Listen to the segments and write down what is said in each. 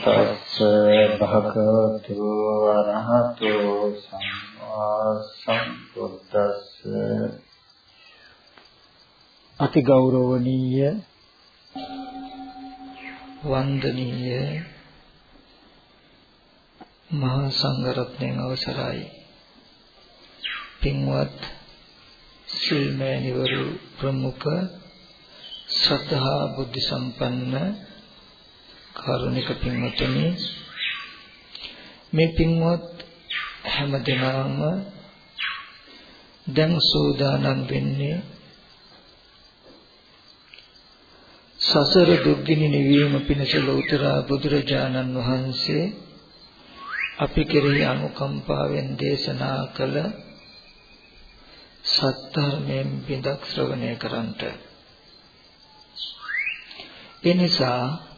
නමෝ තස් භගවතු අරහතෝ සම්මා සම්බුද්දස්ස. අති ගෞරවණීය වන්දනීය මහා සංඝරත්නයන් අවසරයි. පින්වත් සිල්මෑණිවරු ප්‍රමුඛ ශ්‍රද්ධා බුද්ධ සම්පන්න කාරුණික පින්වත්නි මේ පින්වත් හැම දිනම දැන් සෝදානම් වෙන්නේ සසර දුක්ගිනි නිවීම පිණිස ලෝතර බුදුරජාණන් වහන්සේ අපි කෙරෙහි අනුකම්පාවෙන් දේශනා කළ සත්‍යර්මයෙන් බිඳක් ශ්‍රවණය කරන්ට ඒ නිසා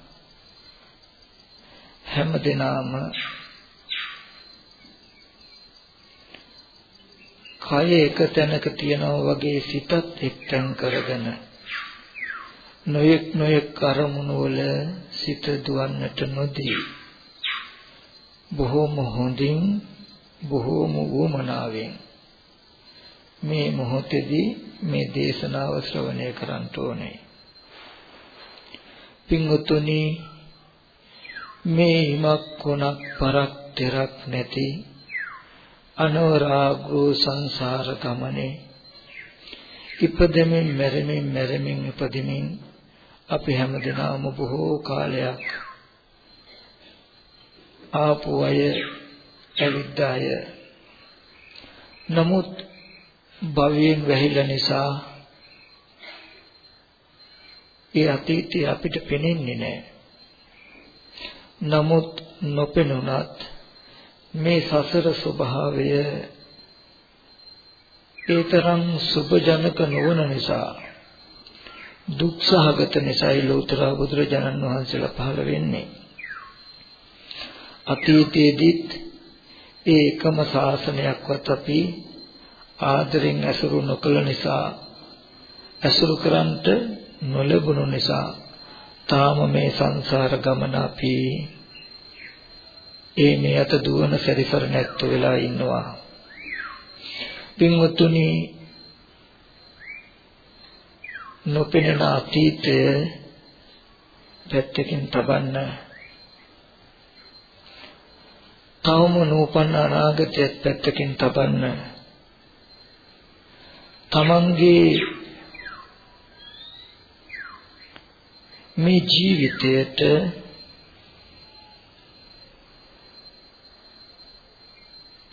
හැම දිනම කය එක තැනක තියනවා වගේ සිතත් එක්තෙන් කරගෙන නොයෙක් නොයෙක් අරමුණු වල සිත දුවන්නට නොදී බොහෝම හොඳින් බොහෝම වුමනාවෙන් මේ මොහොතේදී මේ දේශනාව ශ්‍රවණය කරන්න ඕනේ. පින්වතුනි මේ හිමක් කොනක් පරක් තෙරක් නැති අනවරාග්‍රෝ සංසාර ගමනේ ඉපදෙමින් මැරෙමින් මැරෙමින් ඉපදෙමින් අපි හැමදෙනාම බොහෝ කාලයක් ආපු අය ඇවිද්ද අය නමුත් භවයෙන් වැහිලා නිසා ඒ අතීතය අපිට පෙනෙන්නේ නැහැ. නමුත් නොපෙනුනත් මේ සසර ස්වභාවය ඒතරම් සුභජනක නොවන නිසා දුක්සහගත නිසායි ලෝතර බුදුරජාණන් වහන්සේලා පහළ වෙන්නේ. අතීතයේදීත් ඒ එකම ශාසනයක්වත් අපි ආදරෙන් ඇසුරු නොකළ නිසා ඇසුරු කරන්ට නොලැබුණු නිසා තාම මේ සංසාර ගමන අපි ඒ මේ අත දුවන සැරිසර නැත්තු වෙලා ඉන්නවා. පින්වතුනි නොපෙනෙන අතීතය පැත්තකින් තබන්න තවම නූපන්න අනාගතයත් පැත්තකින් තබන්න තමන්ගේ මේ ජීවිතයට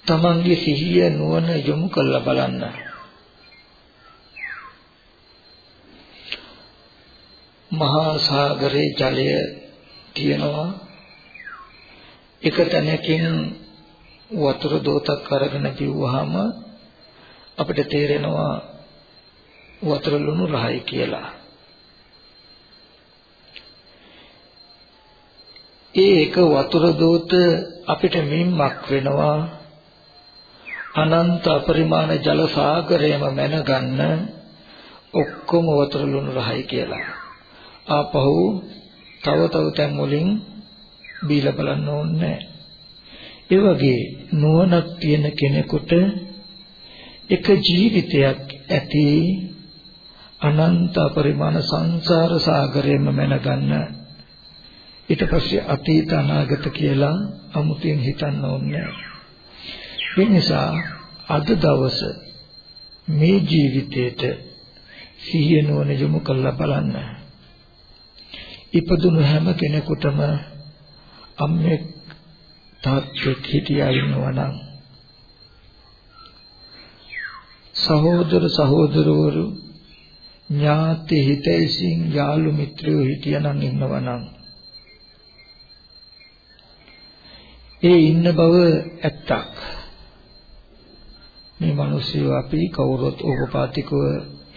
තමන්ගේ සිහිය නුවණ යොමු කරලා බලන්න. මහා සාගරේ ජලය තියෙනවා එක තැනකින් වතුර දෝතක් අරගෙන පිව්වහම අපිට තේරෙනවා වතුර ලුණු රහයි කියලා. ඒ එක වතුර දෝත අපිට මිම්මක් වෙනවා අනන්ත අපරිමාණ ජල සාගරයම මැනගන්න ඔක්කොම වතුර ලුණු රහයි කියලා. ආපහු තව තව තැන් වලින් බීලා බලන්න ඕනේ ඒ වගේ නුවණක් තියෙන කෙනෙකුට එක ජීවිතයක් ඇති අනන්ත පරිමාණ සංසාර සාගරයෙන්ම මැනගන්න ඊට පස්සේ අතීත අනාගත කියලා අමුතියෙන් හිතන්න ඕනේ ඒ නිසා අද දවස මේ ජීවිතේට සිහිය නුවණ යොමු කරලා බලන්න. ඉපදුණු හැම කෙනෙකුටම අම්මෙක් තාත්තෙක් හිටියා ඉන්නවා නම් සහෝදර සහෝදරවරු ඥාති හිතයිසින් යාළු මිත්‍රයෝ හිටියනම් ඉන්නවා නම් ඒ ඉන්න බව ඇත්තක්. මේ මිනිස්සු අපි කවුරුත් ඕපපාතිකව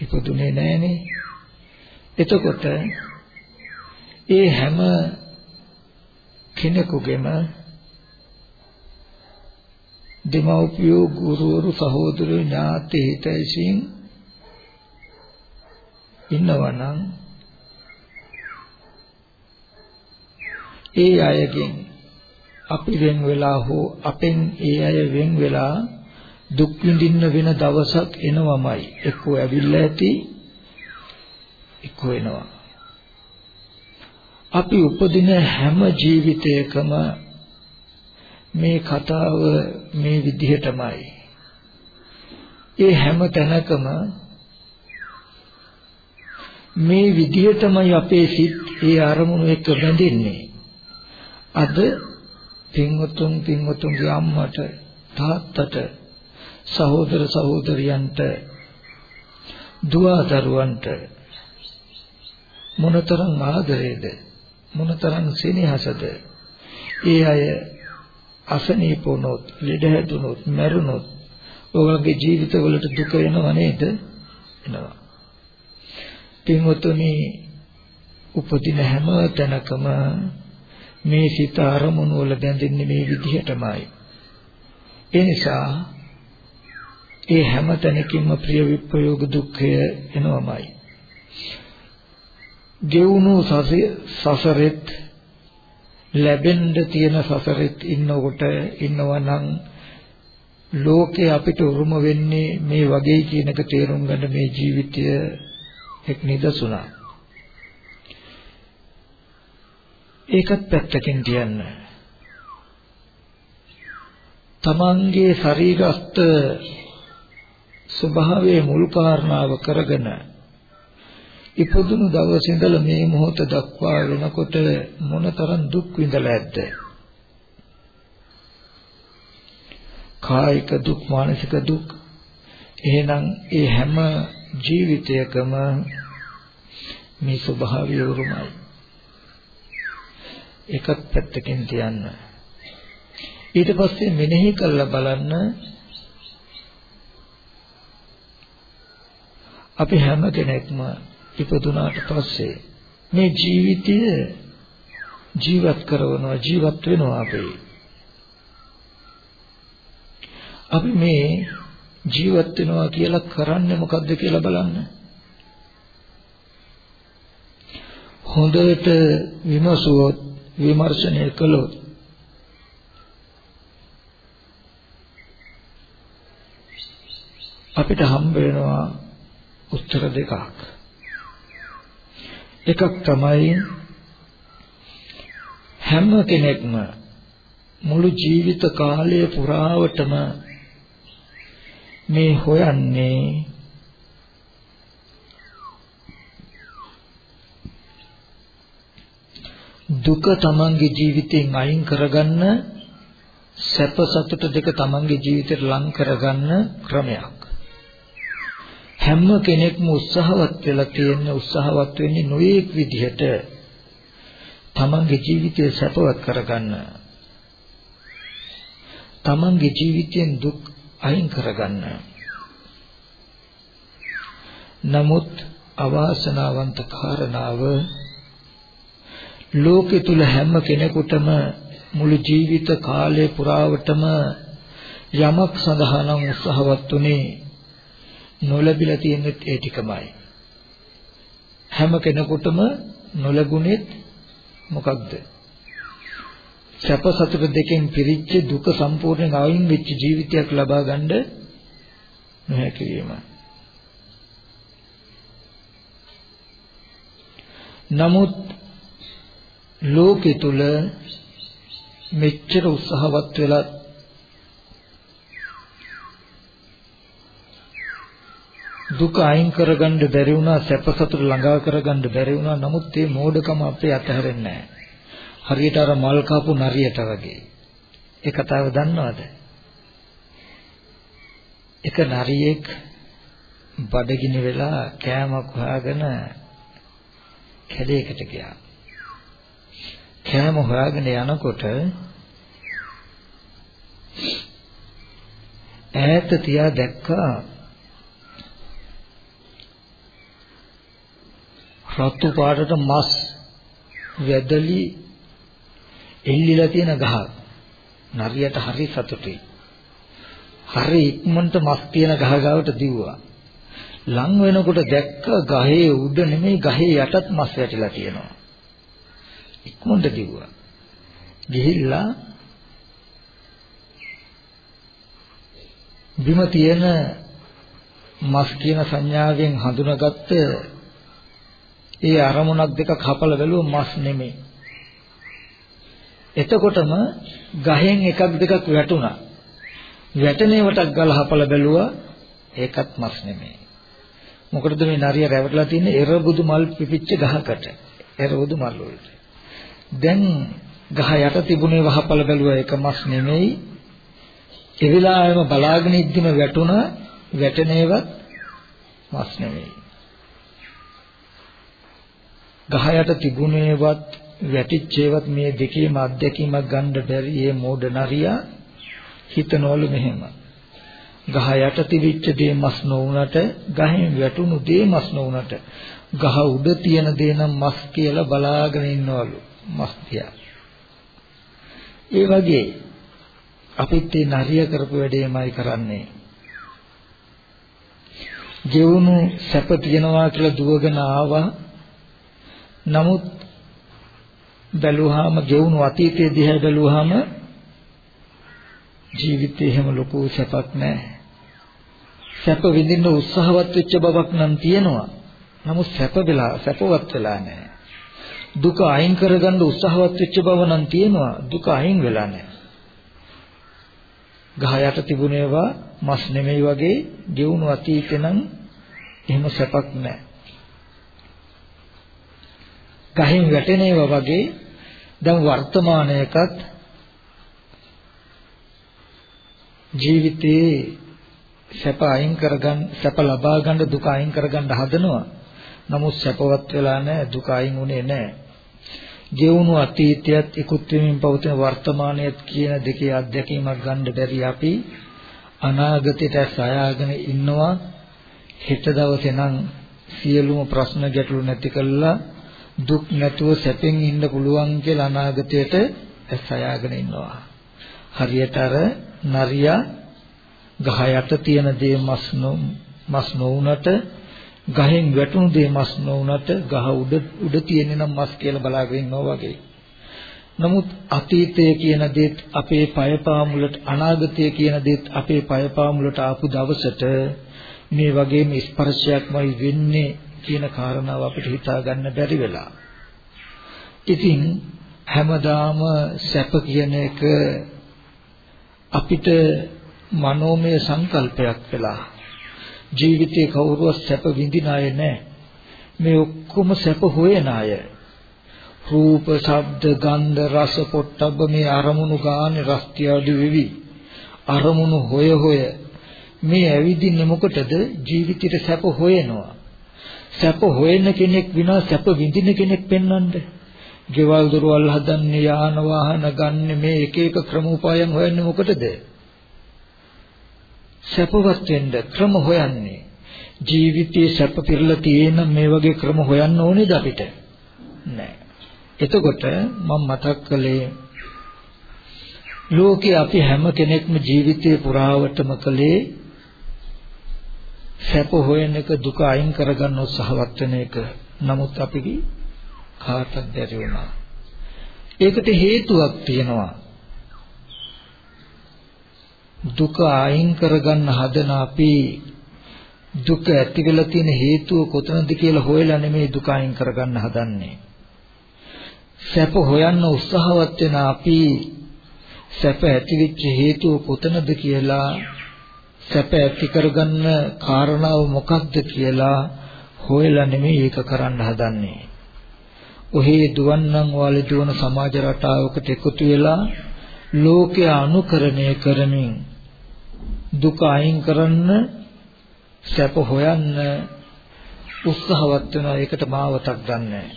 ඉපදුනේ නැහනේ. එතකොට ඒ හැම කෙනෙකුගේම දෙමව්පියෝ ගුරුවරු සහෝදරයෝ ඥාති හිතයිසින් ඉන්නවනම් ඒ අයගෙන් අපි වෙන් වෙලා හෝ අපෙන් ඒ අය වෙන් වෙලා දුක් විඳින්න වෙන දවසක් එනවමයි. එක්කෝ ඇවිල්ලා ඇති එක්කෝ එනවා. අපි උපදින හැම ජීවිතයකම මේ කතාව මේ විදිහටමයි. ඒ හැම තැනකම මේ විදිහටමයි අපේ සිත් ඒ අරමුණු එක්ක බැඳෙන්නේ. අද පින්වතුන් පින්වතුන්ගේ අම්මට තාත්තට සහෝදර සහෝදරියන්ට දුව දරුවන්ට මොනතරම් ආදරේද මොනතරම් සෙනෙහසද? ඒ අය අසනීප වුණොත් ලෙඩ හැදුනොත් මැරුණොත් ඔයගොල්ලෝගේ ජීවිතවලට දුක වෙනව නේද? එනවා. පින්වතුනි උපදින හැම තැනකම මේ සිත අරමුණු වල බැඳෙන්නේ මේ විදිහටමයි. ඒ නිසා ඒ හැම තැනකින්ම ප්‍රිය විප්‍රයෝග දුක්ඛය එනවමයි. ගෙවුණු සසරෙත් ලැබෙන්න තියෙන සසරෙත් ඉන්නකොට ඉන්නවනම් ලෝකේ අපිට උරුම වෙන්නේ මේ වගේ කියනක තේරුම් ගන්න මේ ජීවිතය එක් නිදසුණක්. ඒකත් පැත්තකින් තියන්න. තමන්ගේ ශරීරස්ත ස්වභාවයේ මුල් කාරණාව කරගෙන ඉපදුණු දවසේ ඉඳලා මේ මොහොත දක්වා වෙනකොට මොනතරම් දුක් විඳලා ඇද්ද? කායික දුක් මානසික දුක් එහෙනම් ඒ හැම ජීවිතයකම මේ ස්වභාවය උරුමයි එකක් පැත්තකින් තියන්න ඊට පස්සේ මෙනෙහි කරලා බලන්න අපි හැම කෙනෙක්ම ඉපදුනාට පස්සේ මේ ජීවිතය ජීවත් කරනවා ජීවත් වෙනවා අපි අපි මේ ජීවත් වෙනවා කියලා කරන්නේ මොකද්ද කියලා බලන්න. හොඳට විමසුවොත් විමර්ශනය කළොත් අපිට හම්බ වෙනවා උත්තර දෙකක්. එකක් තමයි හැම කෙනෙක්ම මුළු ජීවිත කාලය පුරාවටම මේ හොයන්නේ දුක තමන්ගේ ජීවිතයෙන් අයින් කරගන්න සැප සතුට දෙක තමන්ගේ ජීවිතයට ලං කරගන්න ක්‍රමයක් හැම කෙනෙක්ම උත්සාහවත් වෙලා තියෙන උත්සාහවත් වෙන්නේ නොයේක් විදිහට තමන්ගේ ජීවිතය සැපවත් කරගන්න තමන්ගේ ජීවිතයෙන් දුක් අයින් කරගන්න. නමුත් අවාසනාවන්ත කාරණාව ලෝකෙ තුල හැම කෙනෙකුටම මුළු ජීවිත කාලය පුරාවටම යමක් සඳහා නම් උත්සාහවත් උනේ නොලැබිලා තියෙනෙත් ඒ ටිකමයි. හැම කෙනෙකුටම නොලැබුණෙත් මොකක්ද? සැප සතුට දෙකෙන් පිරිච්ච දුක සම්පූර්ණයෙන් අයින් වෙච්ච ජීවිතයක් ලබා ගන්න නොහැකි වීම. නමුත් ලෝකෙ තුල මෙච්චර උත්සාහවත් වෙලා දුක අයින් කරගන්න බැරි වුණා සැප සතුට ළඟා කරගන්න බැරි වුණා නමුත් මේ මෝඩකම අපේ අතහැරෙන්නේ නැහැ හරියට අර මල් කාපු නරියට වගේ. ඒ කතාව දන්නවද? එක නරියෙක් බඩගිනි වෙලා කෑමක් හොයාගෙන කැලේකට ගියා. කෑම හොයාගෙන යනකොට ඈත තියා දැක්කා රතු පාටට මස් වැදලි එල්ලිලා තියෙන ගහ නරියට හරි සතුටුයි හරි ඉක්මනට මස් තියෙන ගහ ගාවට දිව්වා. ලං වෙනකොට දැක්ක ගහේ උඩ නෙමෙයි ගහේ යටත් මස් වැටිලා තියෙනවා. ඉක්මනට දිව්වා. ගිහිල්ලා බිම තියෙන මස් කියන සංඥාවෙන් හඳුනාගත්ත ඒ අරමුණක් දෙකක් හපල බැලුව මස් නෙමෙයි. එතකොටම ගහෙන් එකක් දෙකක් වැටුණා. වැටෙනේවටක් ගල හපල බැලුවා ඒකත් මස් නෙමෙයි. මොකටද මේ නරිය රැවටලා තින්නේ එරබුදු මල් පිපිච්ච ගහකට. එරබුදු මල් වලට. දැන් ගහ යට තිබුණේ වහපල බැලුවා ඒක මස් නෙමෙයි. ඒ වෙලාවෙම බලාගෙන ඉද්දිම වැටුණා වැටෙනේවත් මස් නෙමෙයි. ගහ යට තිබුණේවත් වැටිච්චේවත් මේ දෙකේම අත්දැකීමක් ගන්න බැරි මේ මෝඩ නරියා හිතනවලු මෙහෙම. ගහ යට තිබිච්ච දේ මස් නොවුනට ගහෙන් වැටුණු දේ මස් නොවුනට ගහ උඩ තියෙන දේ නම් මස් කියලා බලාගෙන ඉන්නවලු මස් තියා. ඒ වගේ අපිත් මේ නරිය කරපු වැඩේමයි කරන්නේ. ගෙවුණු සැප තියනවා කියලා දුවගෙන ආවා. නමුත් බැලුවාම ගෙවුණු අතීතයේ දිහා බැලුවාම ජීවිතේ හැම ලොකු සැපක් නැහැ. සැප විඳින්න උත්සාහවත් වෙච්ච බවක් නම් තියෙනවා. නමුත් සැප වෙලා සැපවත් වෙලා නැහැ. දුක අයින් කරගන්න උත්සාහවත් වෙච්ච බව නම් තියෙනවා. දුක අයින් වෙලා නැහැ. ගහ යට තිබුණේවා මස් නෙමෙයි වගේ ගෙවුණු අතීතේ නම් එහෙම සැපක් නැහැ. ගහෙන් වැටෙනේවා වගේ දැන් වර්තමානයකත් ජීවිතේ සැප අයින් කරගන්න සැප ලබා ගන්න දුක අයින් කරගන්න හදනවා. නමුත් සැපවත් වෙලා නැහැ දුක අයින් උනේ නැහැ. ගෙවුණු අතීතයත් ඉක්ුත් වෙමින් පවතින වර්තමානයත් කියන දෙකේ අත්දැකීමක් ගන්න බැරි අපි අනාගතයට සායාගෙන ඉන්නවා. හෙට දවසේ නම් සියලුම ප්‍රශ්න ගැටලු නැති කළා. දුක් නැතුව සැපෙන් ඉන්න පුළුවන් කියලා අනාගතයට සායාගෙන ඉන්නවා. හරියට අර නරියා ගහ යට තියෙන දේ මස් මස් නොවුනට ගහෙන් වැටුණු දේ මස් නොවුනට ගහ උඩ උඩ තියෙන නම් මස් කියලා බලාගෙන ඉන්නවා වගේ. නමුත් අතීතය කියන දේත් අපේ පයපාමුලට අනාගතය කියන දේත් අපේ පයපාමුලට ආපු දවසට මේ වගේම ස්පර්ශයක්මයි වෙන්නේ කියන කාරණාව අපිට හිතා ගන්න බැරි වෙලා. ඉතින් හැමදාම සැප කියන එක අපිට මනෝමය සංකල්පයක් වෙලා ජීවිතේ කවුරුවත් සැප විඳින අය නැහැ. මේ ඔක්කොම සැප හොයන අය. රූප, ශබ්ද, ගන්ධ, රස, පොට්ටබ්බ මේ අරමුණු ගානේ රස්තියාදු වෙවි. අරමුණු හොය හොය මේ ඇවිදින්නේ මොකටද? ජීවිතේට සැප හොයනවා. සැප හොයන කෙනෙක් විනා සැප විඳින කෙනෙක් පෙන්වන්නේ. ගෙවල් දොරවල් හදන්නේ යාන වාහන ගන්න මේ එක එක ක්‍රම උපායන් හොයන්නේ මොකටද? සැපවත් වෙන්න ක්‍රම හොයන්නේ. ජීවිතයේ සැප පිරලා තියෙන මේ වගේ ක්‍රම හොයන්න ඕනේද අපිට? නෑ. එතකොට මම මතක් කළේ ලෝකේ අපි හැම කෙනෙක්ම ජීවිතේ පුරාවටම කළේ සැප හොයන එක දුක අයින් කරගන්න උත්සාහවත් වෙන එක. නමුත් අපි කාටත් බැරි වුණා. ඒකට හේතුවක් තියෙනවා. දුක අයින් කරගන්න හදන අපි දුක ඇති වෙලා තියෙන හේතුව කොතනද කියලා හොයලා නෙමෙයි දුක අයින් කරගන්න හදන්නේ. සැප හොයන්න උත්සාහවත් වෙන අපි සැප ඇතිවෙච්ච හේතුව කොතනද කියලා සැප ඇති කරගන්න කාරණාව මොකක්ද කියලා හොයලා නෙමෙයි ඒක කරන්න හදන්නේ. ඔහේ දුවන්නම් වාලේ දුවන සමාජ රටාවකට එකතු වෙලා ලෝකය අනුකරණය කරමින් දුක අයින් කරන්න සැප හොයන්න උත්සාහවත් වෙනවා ඒකට මාවතක් ගන්නෑ.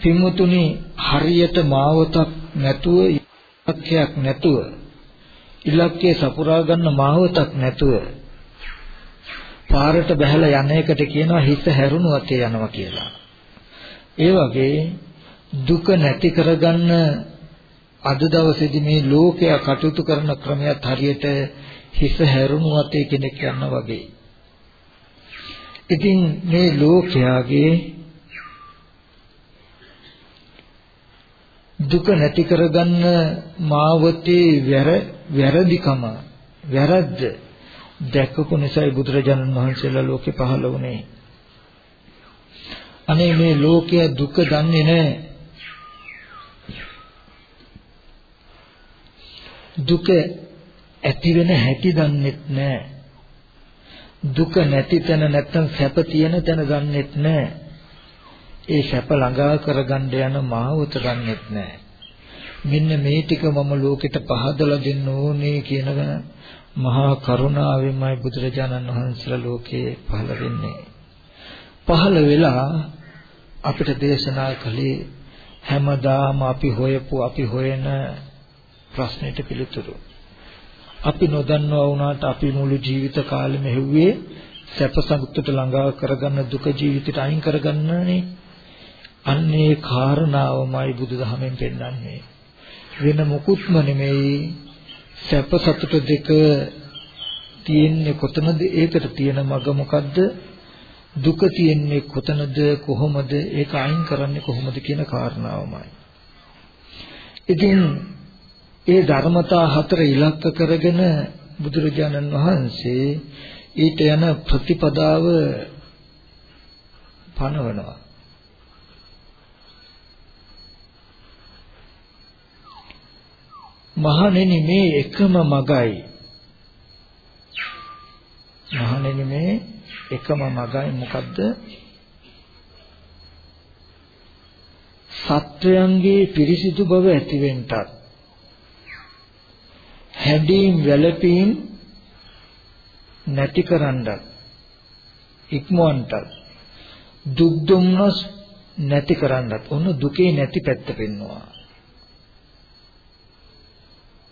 පින්වතුනි හරියට මාවතක් නැතුව ඉලක්කයක් නැතුව ඉලක්කය සපුරා ගන්න මාවතක් නැතුව පාරට බහැලා යන එකට කියනවා හිත හැරුණු අතේ යනවා කියලා. ඒ වගේ දුක නැති කරගන්න අද දවසේදී මේ ලෝකයා කටයුතු කරන ක්‍රමයක් හරියට හිස හැරුණු අතේ කෙනෙක් යනවා වගේ. ඉතින් මේ ලෝකයාගේ දුක නැති කරගන්න මාවතේ වැර වැරදිකම වැරද්ද දැකපු නිසායි බුදුරජාණන් වහන්සේලා ලෝකේ පහළ වුණේ. අනේ මේ ලෝකයේ දුක දන්නේ නැහැ. දුක ඇති වෙන හැටි දන්නෙත් නැහැ. දුක නැති තැන නැත්තම් සැප තියෙන තැන දන්නෙත් නැහැ. ඒ සැප ළඟා කරගන්න යන මාවත දන්නෙත් නැහැ. මෙන්න මේ ටික මම ලෝකෙට පහදලා දෙන්න ඕනේ කියන මහා කරුණාවෙන්මයි බුදුරජාණන් වහන්සේලා ලෝකේ පහළ වෙන්නේ. පහළ වෙලා අපිට දේශනා කළේ හැමදාම අපි හොයපු අපි හොයන ප්‍රශ්නෙට පිළිතුරු. අපි නොදන්නවා වුණාට අපි මුළු ජීවිත කාලෙම හෙව්වේ සැප සතුට ළඟා කරගන්න දුක ජීවිතයට අයින් කරගන්නනේ. අන්නේ කාරණාවමයි බුදුදහමෙන් පෙන්වන්නේ. වෙන මොකුත්ම නෙමෙයි සැප සතුට දෙක තියෙන්නේ කොතනද? ඒකට තියෙන මග මොකද්ද? දුක තියෙන්නේ කොතනද? කොහොමද? ඒක අයින් කරන්නේ කොහොමද කියන කාරණාවමයි. ඉතින් ඒ ධර්මතා හතර ඉලක්ක කරගෙන බුදුරජාණන් වහන්සේ ඊට යන ප්‍රතිපදාව පනවනවා. මහණෙනි මේ එකම මගයි. මහණෙනි මේ එකම මගයි. මොකද්ද? සත්වයන්ගේ පිරිසිදු බව ඇතිවෙන්නටත් හැඩීම් වැළපීම් නැති කරන්නත් ඉක්මවන්නත් දුක් දුම්නස් නැති කරන්නත් ඔන්න දුකේ නැති පැත්ත පෙන්වනවා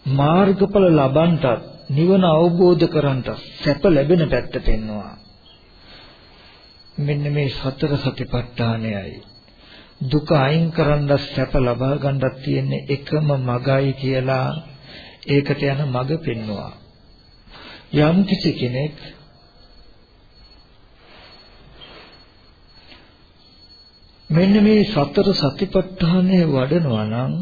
මාර්ගඵල ලබන්ටත් නිවන අවබෝධ කරන්ට සැප ලැබෙන පැත්ත පෙන්වනවා මෙන්න මේ සතර සතිපට්ඨානයයි. දුක අයින් කරන්න සැප ලබා ගන්නත් තියෙන එකම මගයි කියලා ඒකට යන මග පෙන්වුවා යම් කිසි කෙනෙක් මෙන්න මේ සතර සතිපට්ඨානය වඩනවා නම්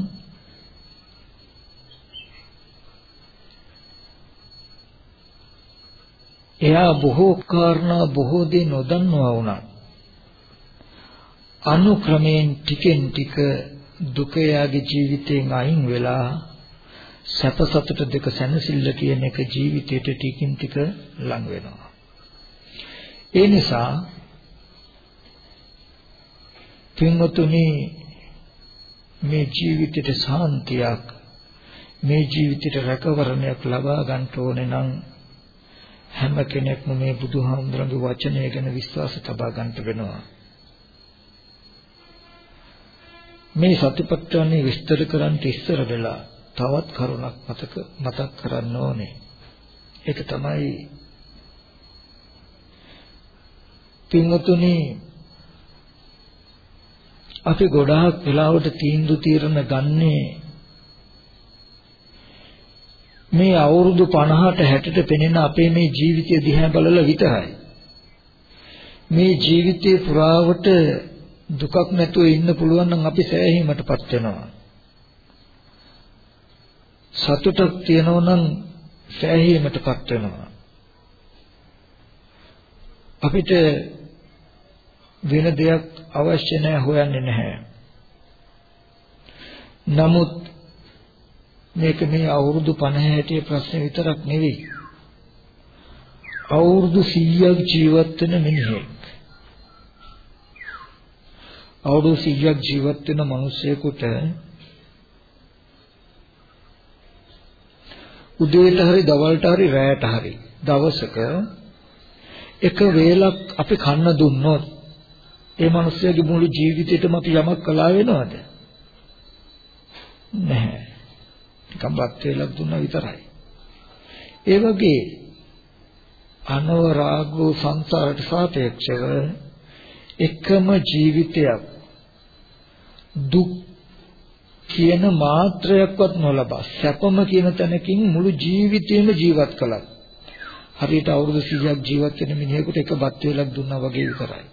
එයා බොහෝ කාරණා බොහෝ දේ නොදන්නවා වුණා. අනුක්‍රමයෙන් ටිකෙන් ටික දුක යාගේ ජීවිතයෙන් අයින් වෙලා සැප සතුට දෙක සැනසෙල්ල කියන එක ජීවිතයට ටිකින් ටික ලඟ වෙනවා. ඒ නිසා පින්වතුනි මේ ජීවිතයට සාන්තියක් මේ ජීවිතයට රැකවරණයක් ලබා ගන්න ඕනේ නම් හැම කෙනෙක්ම මේ බුදුහාමුදුරන්ගේ වචනය ගැන විශ්වාස තබා ගන්නට වෙනවා. මේ සතිපට්ඨානෙ විස්තර කරන්න ඉස්සර වෙලා තවත් කරුණක් මතක මතක් කරන්න ඕනේ. ඒක තමයි පින්වතුනි අපි ගොඩාක් වෙලාවට තීන්දුව తీරන ගන්නේ මේ අවුරුදු 50ට 60ට පෙනෙන අපේ මේ ජීවිතය දිහා බලලා විතරයි. මේ ජීවිතේ පුරාවට දුකක් නැතුව ඉන්න පුළුවන් නම් අපි සෑහීමටපත් වෙනවා. සතුටක් තියෙනවා නම් සෑහීමටපත් වෙනවා. අපිට වෙන දෙයක් අවශ්‍ය නැහැ හොයන්නේ නැහැ. නමුත් මේක මේ අවුරුදු 50 60 ප්‍රශ්න විතරක් නෙවෙයි. අවුරුදු 100ක් ජීවත් වෙන මිනිහෙක්. අවුරුදු 100ක් ජීවත් වෙන මිනිසෙකුට උදේට හරි දවල්ට හරි රැයට හරි දවසක එක වේලක් අපි කන්න දුන්නොත් ඒ මිනිස්යාගේ මුළු ජීවිතේටම අපි යමක් කළා වෙනවද? නැහැ. නිකන් බත් වේලක් දුන්නා විතරයි. ඒ වගේ අනවරාගෝ සංසාරට සාපේක්ෂව එකම ජීවිතයක් දුක් කියන මාත්‍රයක්වත් නොලබා සැපම කියන තැනකින් මුළු ජීවිතේම ජීවත් කළා හරියට අවුරුදු 100ක් ජීවත් වෙන මිනිහෙකුට එක බත් වේලක් දුන්නා වගේ විතරයි.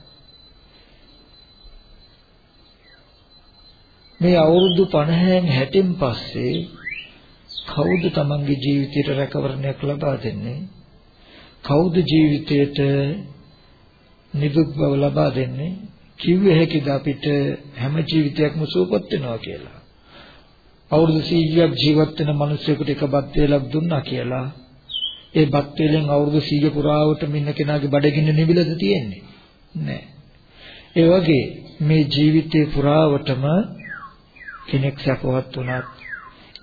මේ අවුරුදු 50න් 60න් පස්සේ කවුද තමන්ගේ ජීවිතයට රැකවරණයක් ලබා දෙන්නේ? කවුද ජීවිතයට නිදුක් බව ලබා දෙන්නේ? කිව්වේ හැකිද අපිට හැම ජීවිතයක්ම සුවපත් වෙනවා කියලා? අවුරුදු 100ක් ජීවත් වෙන මිනිසෙකුට එක බත් වේලක් දුන්නා කියලා ඒ බත් වේලෙන් අවුරුදු 100 පුරාවට මින්න කෙනාගේ බඩගින්න නිවිලද තියෙන්නේ? නැහැ. ඒ වගේ මේ ජීවිතේ පුරාවටම කෙනෙක් සැපවත් වුණත්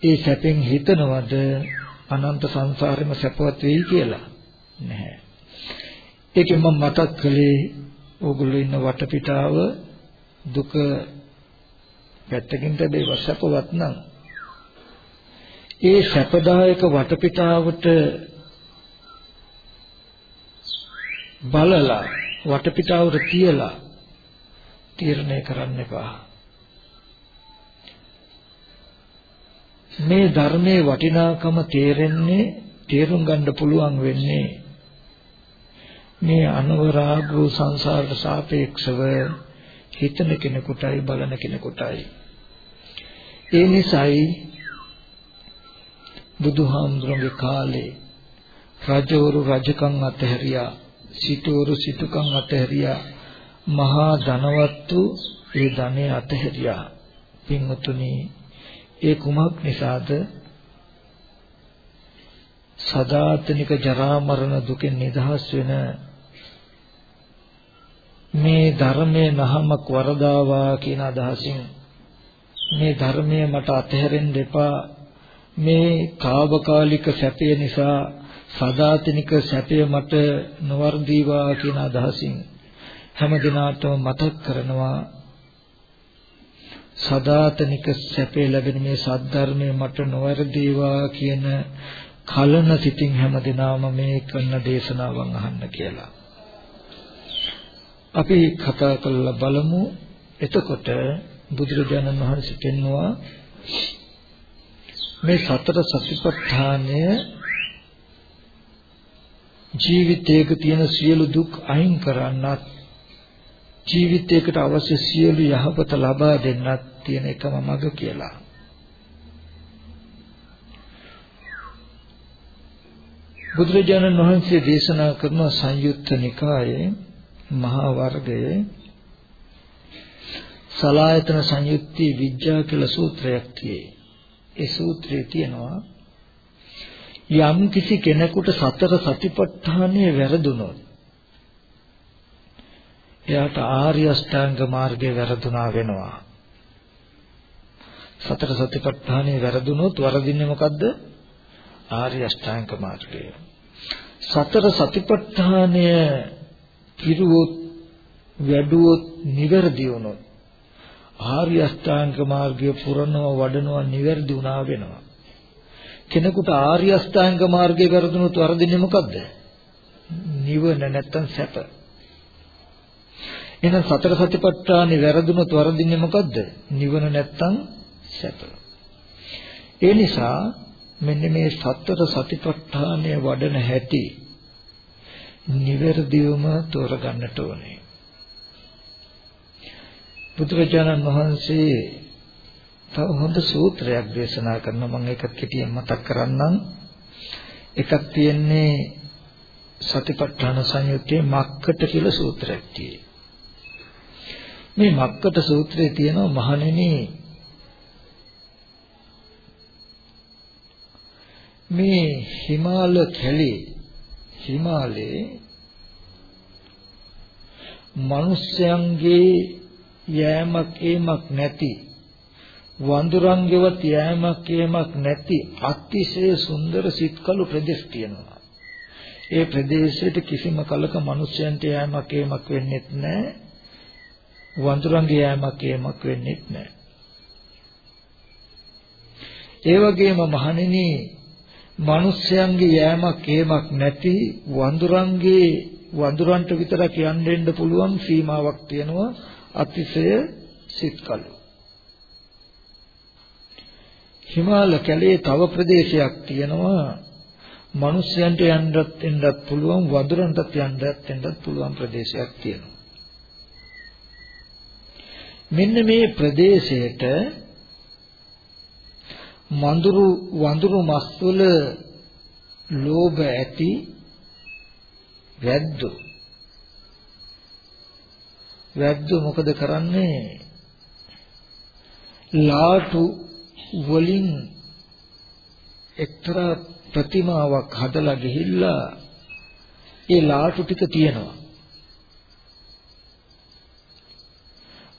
ඒ සැපෙන් හිතනවද අනන්ත සංසාරෙම සැපවත් වෙයි කියලා? නැහැ. ඒකෙන් මම මතක් කළේ ඕගොල්ලෝ ඉන්න වටපිටාව දුක පැත්තකින් තැබේ සැපවත් නම් ඒ සැපදායක වටපිටාවට බලලා වටපිටාවට තියලා තීරණය කරන්න එපා. මේ ධර්මයේ වටිනාකම තේරෙන්නේ තේරුම් ගන්න පුළුවන් වෙන්නේ මේ අනවරාග වූ සංසාරට සාපේක්ෂව හිතන කෙනෙකුටයි බලන කෙනෙකුටයි. ඒ නිසායි බුදුහාමුදුරන්ගේ කාලේ රජවරු රජකම් අතහැරියා සිටවරු සිටුකම් අතහැරියා මහා ධනවත්තු ඒ ධනෙ අතහැරියා. පින්වතුනි ඒ කුමක් නිසාද? සදාතනික ජරා මරණ දුකෙන් නිදහස් වෙන මේ ධර්මයේ නහමක් වරදාවා කියන අදහසින් මේ ධර්මය මට අතහැරෙන්න එපා. මේ తాවකාලික සැපය නිසා සදාතනික සැපය මට නොවර්ධීවා කියන අදහසින් හැම දිනාටම මතක් කරනවා සදාතනික සැපේ ලැබෙන මේ සද්ධර්මය මට නොවර්ධීවා කියන කලන සිතින් හැම දිනාම මේ කරන දේශනාවන් අහන්න කියලා. අපි කතා කරලා බලමු එතකොට බුදුරජාණන් වහන්සේ පෙන්වුවා මේ සතර සතිපට්ඨානය ජීවිතයක තියෙන සියලු දුක් අයින් කරන්නත් ජීවිතයකට අවශ්‍ය සියලු යහපත ලබා දෙන්නත් තියෙන එකම මඟ කියලා. බුදුරජාණන් වහන්සේ දේශනා කරන සංයුත්ත නිකායේ මහා වර්ගයේ සලායතන සංයුත්තේ විද්‍යා කියලා සූත්‍රයක් තියෙයි. ඒ සූත්‍රයේ තියෙනවා යම් කිසි කෙනෙකුට සතර සතිපට්ඨානය වැරදුනොත් එයාට ආර්ය අෂ්ටාංග මාර්ගය වැරදුනා වෙනවා. සතර සතිපට්ඨානය වැරදුනොත් වරදින්නේ මොකද්ද? ආර්ය අෂ්ටාංග මාර්ගය. සතර සතිපට්ඨානය පිරුවොත් වැඩුවොත් නිවැරදි වුණොත් ආර්ය අෂ්ටාංග මාර්ගය පුරනවා වඩනවා නිවැරදි වුණා වෙනවා. කෙනෙකුට ආර්ය අෂ්ටාංග මාර්ගය වැරදුනොත් වරදින්නේ මොකද්ද? නිවන නැත්තම් සැප. එහෙනම් සතර සතිපට්ඨානෙ වැරදුනොත් වරදින්නේ මොකද්ද? නිවන නැත්තම් සැප. ඒ නිසා මෙන්න මේ සතර සතිපට්ඨානය වඩන හැටි නිවැරදිවම තෝරගන්නට ඕනේ. බුදුරජාණන් වහන්සේ තව හොඳ සූත්‍රයක් දේශනා කරන මම ඒකත් කෙටියෙන් මතක් කරන්නම්. එකක් තියෙන්නේ සතිපට්ඨාන සංයුත්තේ මක්කට කියලා සූත්‍රයක් තියෙයි. මේ මක්කට සූත්‍රයේ තියෙනවා මහණෙනි මේ හිමාල කැලේ හිමාලයේ මිනිස්යන්ගේ යෑමක් ඒමක් නැති වඳුරන්ගේවත් යෑමක් ඒමක් නැති අතිශය සුන්දර සිත්කලු ප්‍රදේශ තියෙනවා. ඒ ප්‍රදේශයට කිසිම කලක මිනිස්යන්ට යෑමක් ඒමක් වෙන්නේ නැහැ. වඳුරන්ගේ යෑමක් ඒමක් වෙන්නේ නැහැ. ඒ වගේම මහණෙනි මිනිස්යන්ගේ යෑමක් ඒමක් නැති වඳුරන්ගේ වඳුරන්ට විතරක් යන්න දෙන්න පුළුවන් සීමාවක් තියෙනවා අතිශය සිත්කලු හිමාල කැලේ තව ප්‍රදේශයක් තියෙනවා මිනිස්යන්ට යන්නත් එන්නත් පුළුවන් වදුරන්ටත් යන්නත් එන්නත් පුළුවන් ප්‍රදේශයක් තියෙනවා. මෙන්න මේ ප්‍රදේශයට මඳුරු වඳුරු මස්වල ලෝභ ඇති වැද්දෝ වැද්දෝ මොකද කරන්නේ? ලාටු වලින් එක්තරා ප්‍රතිමාවක් හදලා ගිහිල්ලා ඒ ලාටු ටික තියෙනවා.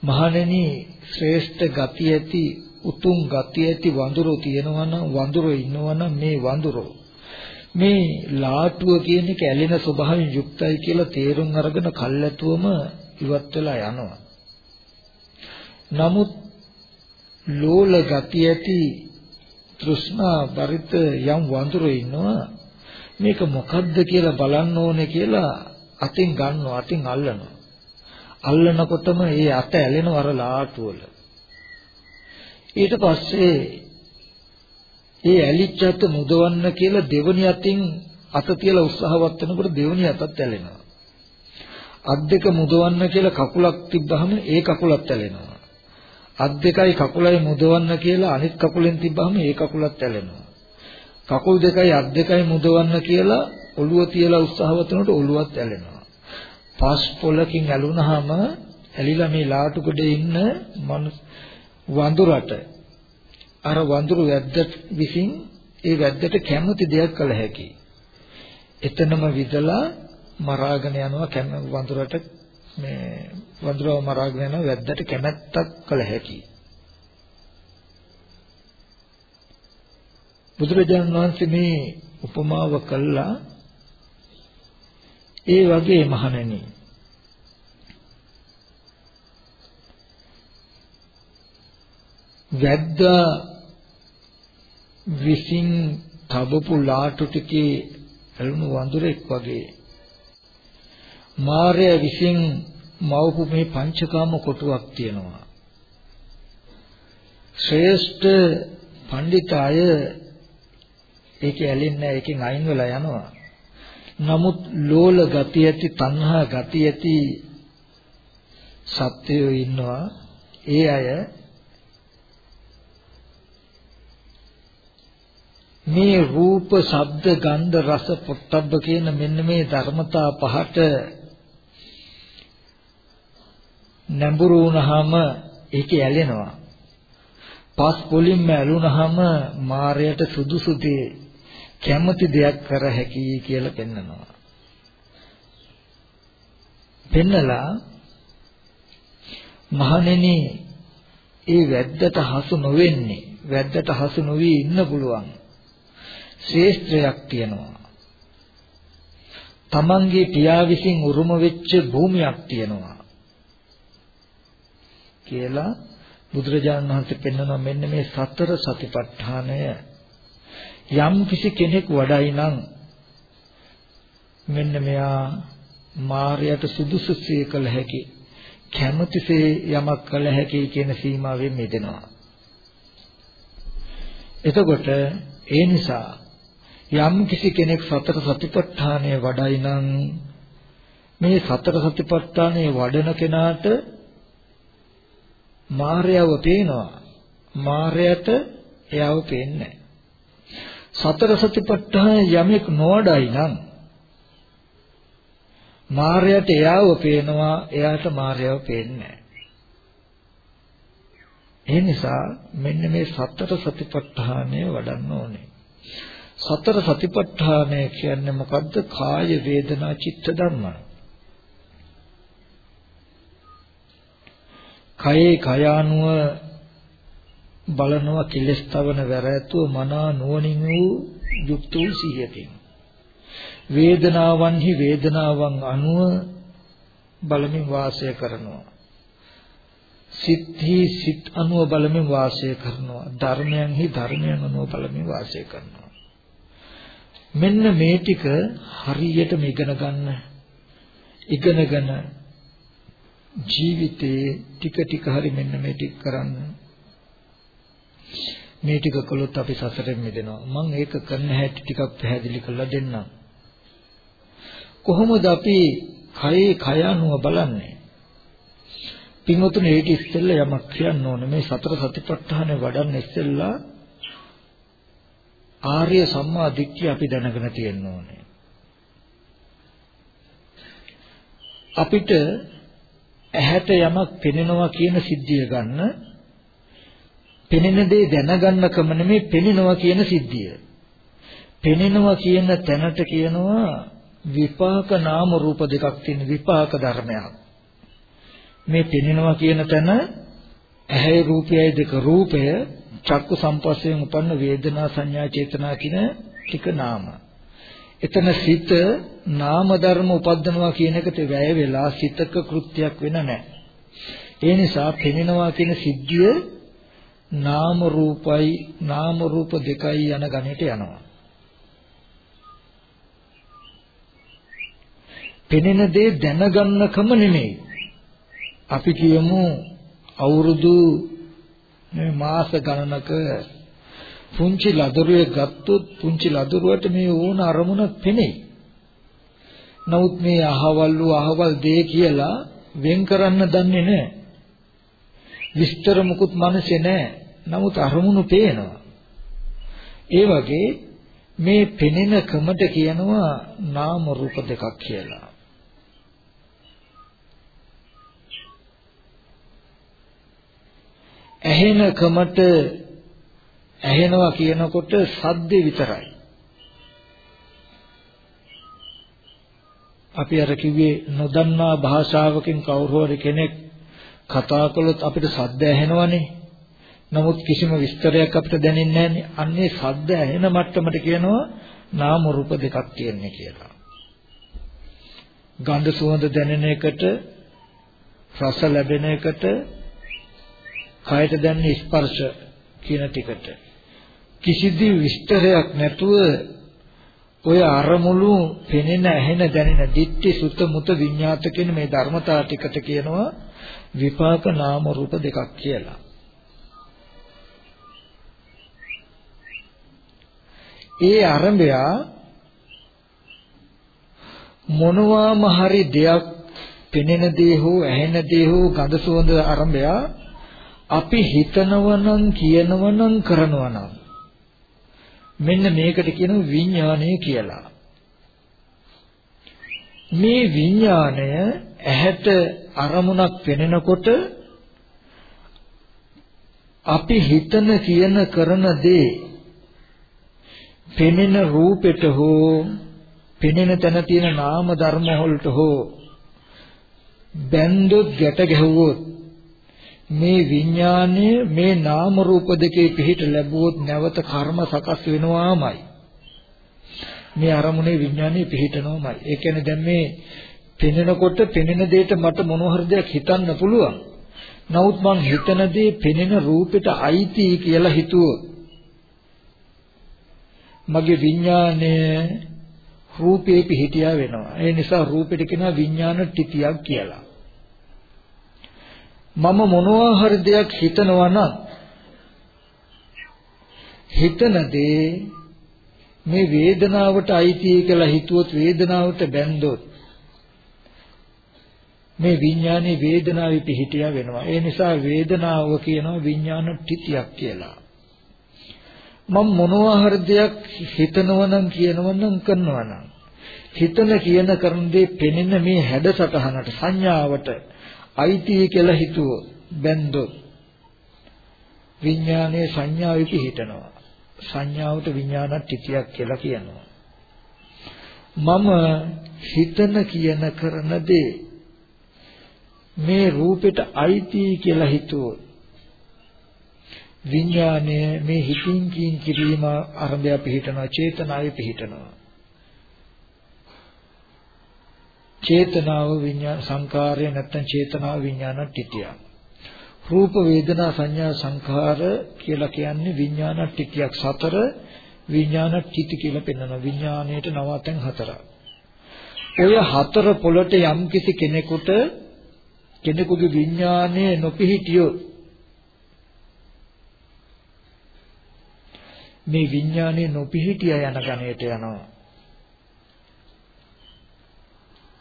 මහණෙනි ශ්‍රේෂ්ඨ ගති ඇති උතුම් ගති ඇති වඳුරෝ තියෙනවා නම් වඳුරෝ ඉන්නවා නම් මේ වඳුරෝ. මේ ලාටුව කියන එක ඇලෙන ස්වභාවයෙන් යුක්තයි කියලා තේරුම් අරගෙන කල්ැතුවම ඉවත් වෙලා යනවා. නමුත් ලෝල ගති ඇති තෘෂ්ණා බරිත යම් වඳුරෝ ඉන්නවා මේක මොකද්ද කියලා බලන්න ඕනේ කියලා අතින් ගන්නවා අතින් අල්ලනවා අල්ලනකොටම ඒ අත ඇලෙනවා අර ලාටුවල ඊට පස්සේ ඒ ඇලිච්ච අත මුදවන්න කියලා දෙවනි අතින් අත තියලා උත්සාහවත් වෙනකොට දෙවනි අතත් ඇලෙනවා. අත් දෙක මුදවන්න කියලා කකුලක් තිබ්බහම ඒ කකුලත් ඇලෙනවා. අත් දෙකයි කකුලයි මුදවන්න කියලා අනිත් කකුලෙන් තිබ්බහම ඒ කකුලත් ඇලෙනවා. කකුල් දෙකයි අත් දෙකයි මුදවන්න කියලා ඔළුව තියලා උත්සාහවත් වෙනකොට ඔළුවත් ඇලෙනවා. පස් පොලකින් ඇලුනහම ඇලිලා මේ ලාටුකඩේ ඉන්න වඳුරට අර වඳුරු වැද්ද විසින් ඒ වැද්දට කැමති දෙයක් කළ හැකියි. එතනම විදලා මරාගෙන යනවා කැම වඳුරට මේ වඳුරව මරාගෙන යනවා වැද්දට කැමැත්තක් කළ හැකියි. බුදුරජාණන් වහන්සේ මේ උපමාව කළා ඒ වගේ මහණෙනි වැද්දා විසින් තබපු ලාටු ටිකේ ඇලුණු වඳුරෙක් වගේ මාර්ය විසින් මවපු මේ පංචකාම කොටුවක් තියෙනවා. ශ්‍රේෂ්ඨ පඬිතාය ඒකේ ඇලෙන්නේ ඒකෙන් අයින් වෙලා යනවා. නමුත් ලෝල ගති ඇති තණ්හා ගති ඇති සත්‍යයෝ ඉන්නවා. ඒ අය මේ රූප, ශබ්ද, ගන්ධ, රස, පොට්ටබ්බ කියන මෙන්න මේ ධර්මතා පහට නැඹුරු වුණාම ඒකේ ඇලෙනවා. පස් පොලින්ම ඇලුනහම මායයට සුදුසු දේ කැමති දෙයක් කර හැකි කියලා පෙන්නනවා. පෙන්නලා මහණෙනි ඒ වැද්දට හසු නොවෙන්නේ වැද්දට හසු නොවි ඉන්න පුළුවන් ශේෂ්ත්‍රයක් තියෙනවා. තමන්ගේ පියා විසින් උරුම වෙච්ච භූමියක් තියෙනවා. කියලා බුදුරජාණන් වහන්සේ පෙන්වනවා මෙන්න මේ සතර සතිපට්ඨානය. යම් කිසි කෙනෙක් වඩයි නම් මෙන්න මෙයා මායයට සුදුසුසේ කළ හැකි කැමැතිසේ යමක් කළ හැකි කියන සීමාවෙන් මිදෙනවා. එතකොට ඒ නිසා යම් කිසි කෙනෙක් සතර සතිපට්ඨානය වඩයි නම් මේ සතර සතිපට්ඨානය වඩන කෙනාට මාර්යව පේනවා මාර්යට එයාව පේන්නේ සතර සතිපට්ඨාන යමෙක් නොවඩයි නම් මාර්යට එයාව පේනවා එයාට මාර්යව පේන්නේ ඒ නිසා මෙන්න මේ සතර සතිපට්ඨානය වඩන්න ඕනේ සතර සතිපට්ඨානය කියන්නේ මොකද්ද? කාය වේදනා චිත්ත ධර්ම. කයේ කයානුව බලනවා කෙලස් තවන වැරැතුව මනා නුවණින් වූ යුක්ත වූ සිහියකින්. වේදනාවන්හි වේදනාවන් අනුව බලමින් වාසය කරනවා. සිත්හි සිත් අනුව බලමින් වාසය කරනවා. ධර්මයන්හි ධර්මයන් අනුව බලමින් වාසය කරනවා. මෙන්න මේ ටික හරියටම ඉගෙන ගන්න ඉගෙනගෙන ජීවිතේ ටික ටික හරි මෙන්න මේ ටික කරන්න මේ ටික කළොත් අපි සසරෙන් මිදෙනවා. මම ඒක කරන්න හැටි ටිකක් පැහැදිලි කරලා දෙන්නම්. කොහොමද අපි කයේ කය අනුව බලන්නේ? පින්වතුනි ඒක ඉස්සෙල්ලා යමක් කියන්න ඕනේ. මේ සතර සතිපට්ඨානෙ වඩන්න ඉස්සෙල්ලා ආර්ය සම්මා දිට්ඨිය අපි දැනගෙන තියෙන්න ඕනේ. අපිට ඇහැට යමක් පෙනෙනවා කියන සිද්ධිය ගන්න පෙනෙන දේ දැනගන්නකම නෙමෙයි පෙනෙනවා කියන සිද්ධිය. පෙනෙනවා කියන තැනට කියනවා විපාක නාම රූප දෙකක් තියෙන විපාක ධර්මයක්. මේ පෙනෙනවා කියන තැන ඇහැයි රූපයයි දෙක රූපය චක්කු සම්පස්යෙන් උපන්න වේදනා සංඥා චේතනා කියන ටික නාම. එතන සිත නාම ධර්ම උපද්දනවා කියන එකට වැය වෙලා සිතක කෘත්‍යයක් වෙන නැහැ. ඒ නිසා පෙනෙනවා කියන සිද්ධිය නාම රූපයි නාම රූප දෙකයි යන ගණයට යනවා. පෙනෙන දේ දැනගන්නකම නෙමෙයි. අපි කියමු අවුරුදු මේ මාස ගණනක පුංචි ලදරුවේ ගත්තොත් පුංචි ලදරුවට මේ ඕන අරමුණක් පෙනෙයි. නමුත් මේ අහවල්ලු අහවල් දේ කියලා වෙන් කරන්න දන්නේ නැහැ. විස්තර මුකුත් මනසේ නැහැ. නමුත් අරමුණු පේනවා. ඒ වගේ මේ පෙනෙන කමට කියනවා නාම රූප දෙකක් කියලා. ඇහෙන කමට ඇහෙනවා කියනකොට සද්ද විතරයි. අපි අර කිව්වේ නොදන්නා භාෂාවකින් කවුරු හරි කෙනෙක් කතා කළොත් අපිට සද්ද ඇහෙනවනේ. නමුත් කිසිම විස්තරයක් අපිට දැනෙන්නේ නැහැනේ. අන්නේ සද්ද ඇහෙන මට්ටමට කියනවා නාම රූප දෙකක් තියෙන්නේ කියලා. ගන්ධ සුවඳ දැනෙන එකට රස ලැබෙන එකට කයට දැනෙන ස්පර්ශ කියන ටිකට කිසිදු විස්තරයක් නැතුව ඔය අරමුණු පෙනෙන ඇහෙන දැනෙන දිට්ඨි සුත මුත විඤ්ඤාත කියන මේ ධර්මතා ටිකට කියනවා විපාක නාම රූප දෙකක් කියලා. ඒ අරඹය මොනවාම හරි දෙයක් පෙනෙන දේ හෝ ඇහෙන දේ හෝ ගඳ සුවඳ අරඹය අපි හිතනවනම් කියනවනම් කරනවනම් මෙන්න මේකට කියනවා විඥානය කියලා. මේ විඥානය ඇහැට අරමුණක් පෙනෙනකොට අපි හිතන කියන කරන දේ පෙනෙන රූපෙට හෝ පෙනෙන තැන තියෙන නාම ධර්ම වලට හෝ බැන්දොත් ගැට ගැහුවොත් මේ විඥානය මේ නාම රූප දෙකේ පිහිට ලැබුවොත් නැවත කර්ම සකස් වෙනවාමයි. මේ අරමුණේ විඥානය පිහිටනවාමයි. ඒ කියන්නේ දැන් මේ පෙනෙනකොට පෙනෙන දෙයට මට මොන හරි දෙයක් හිතන්න පුළුවන්. නමුත් මං හිතන දේ පෙනෙන රූපෙට අයිති කියලා හිතුවොත් මගේ විඥානය රූපේ පිහිටියා වෙනවා. ඒ නිසා රූපෙට කියනවා විඥාන ටිතියක් කියලා. මම මොනවා හරි දෙයක් හිතනවා නම් හිතන දේ මේ වේදනාවට අයිති කියලා හිතුවොත් වේදනාවට බැන්දොත් මේ විඥානේ වේදනාවේ පිහිටියා වෙනවා. ඒ නිසා වේදනාව කියනවා විඥාන ත්‍ිතියක් කියලා. මම මොනවා හරි දෙයක් හිතනවා නම් කියනවා නම් කරනවා නම් හිතන කියන කරන දේ පෙනෙන මේ හැඩසටහනට සංඥාවට අයිති කියලා හිතුවොත් බැන්දොත් විඥානයේ සංඥාවෙ පිහිටනවා. සංඥාවට විඥානත් ටිකක් කියලා කියනවා. මම හිතන කියන කරන දේ මේ රූපෙට අයිති කියලා හිතුවොත් විඥානය මේ හිතින් කින් කිරීම අරඹය පිහිටනවා චේතනාවේ පිහිටනවා චේතනාව විඥාන සංකාරය නැත්නම් චේතනාව විඥාන ටිතිය. රූප වේදනා සංඥා සංඛාර කියලා කියන්නේ විඥාන ටිතියක් සතර විඥාන ටිති කියලා පෙන්වනවා. විඥාණයට නවතෙන් හතරක්. ඔය හතර පොළට යම්කිසි කෙනෙකුට කෙනෙකුගේ විඥානයේ නොපිහිටියොත් මේ විඥානේ නොපිහිටිය යන ගණයට යනවා.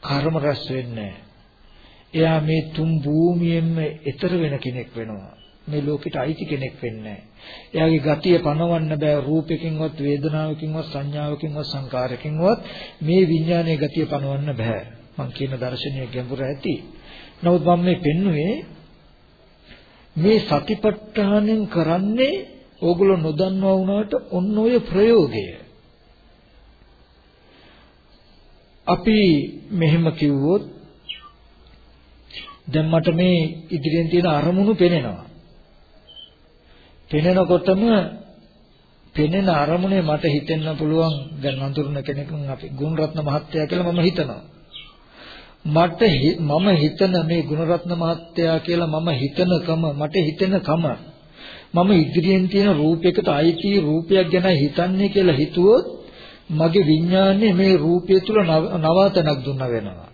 කර්ම රැස් වෙන්නේ එයා මේ තුන් භූමියෙන්ම ඈතර වෙන කෙනෙක් වෙනවා. මේ ලෝකෙට අයිති කෙනෙක් වෙන්නේ එයාගේ ගතිය පනවන්න බෑ රූපයකින්වත් වේදනාවකින්වත් සංඥාවකින්වත් සංකාරයකින්වත් මේ විඥානයේ ගතිය පනවන්න බෑ. මං කියන දර්ශනීය ගැඹුර ඇති. නමුත් මම මේ පෙන්නුවේ මේ සතිපට්ඨානෙන් කරන්නේ ඕගොල්ලෝ නොදන්නවා වුණාට ඔන්න ඔය ප්‍රයෝගය. අපි මෙහෙම කිව්වොත් දැන් මට මේ ඉදිරියෙන් තියෙන අරමුණු පෙනෙනවා. පෙනෙනකොටම පෙනෙන අරමුණේ මට හිතෙන්න පුළුවන් දැන් අඳුරන කෙනෙකුන් අපි ගුණරත්න මහත්තයා කියලා මම හිතනවා. මට මම හිතන මේ ගුණරත්න මහත්තයා කියලා මම හිතනකම මට හිතෙනකම මම ඉදිරියෙන් තියෙන රූපයකට අයිති රූපයක් ගැන හිතන්නේ කියලා හිතුවොත් මගේ විඥානේ මේ රූපය තුල නවාතනක් දුන්න වෙනවා.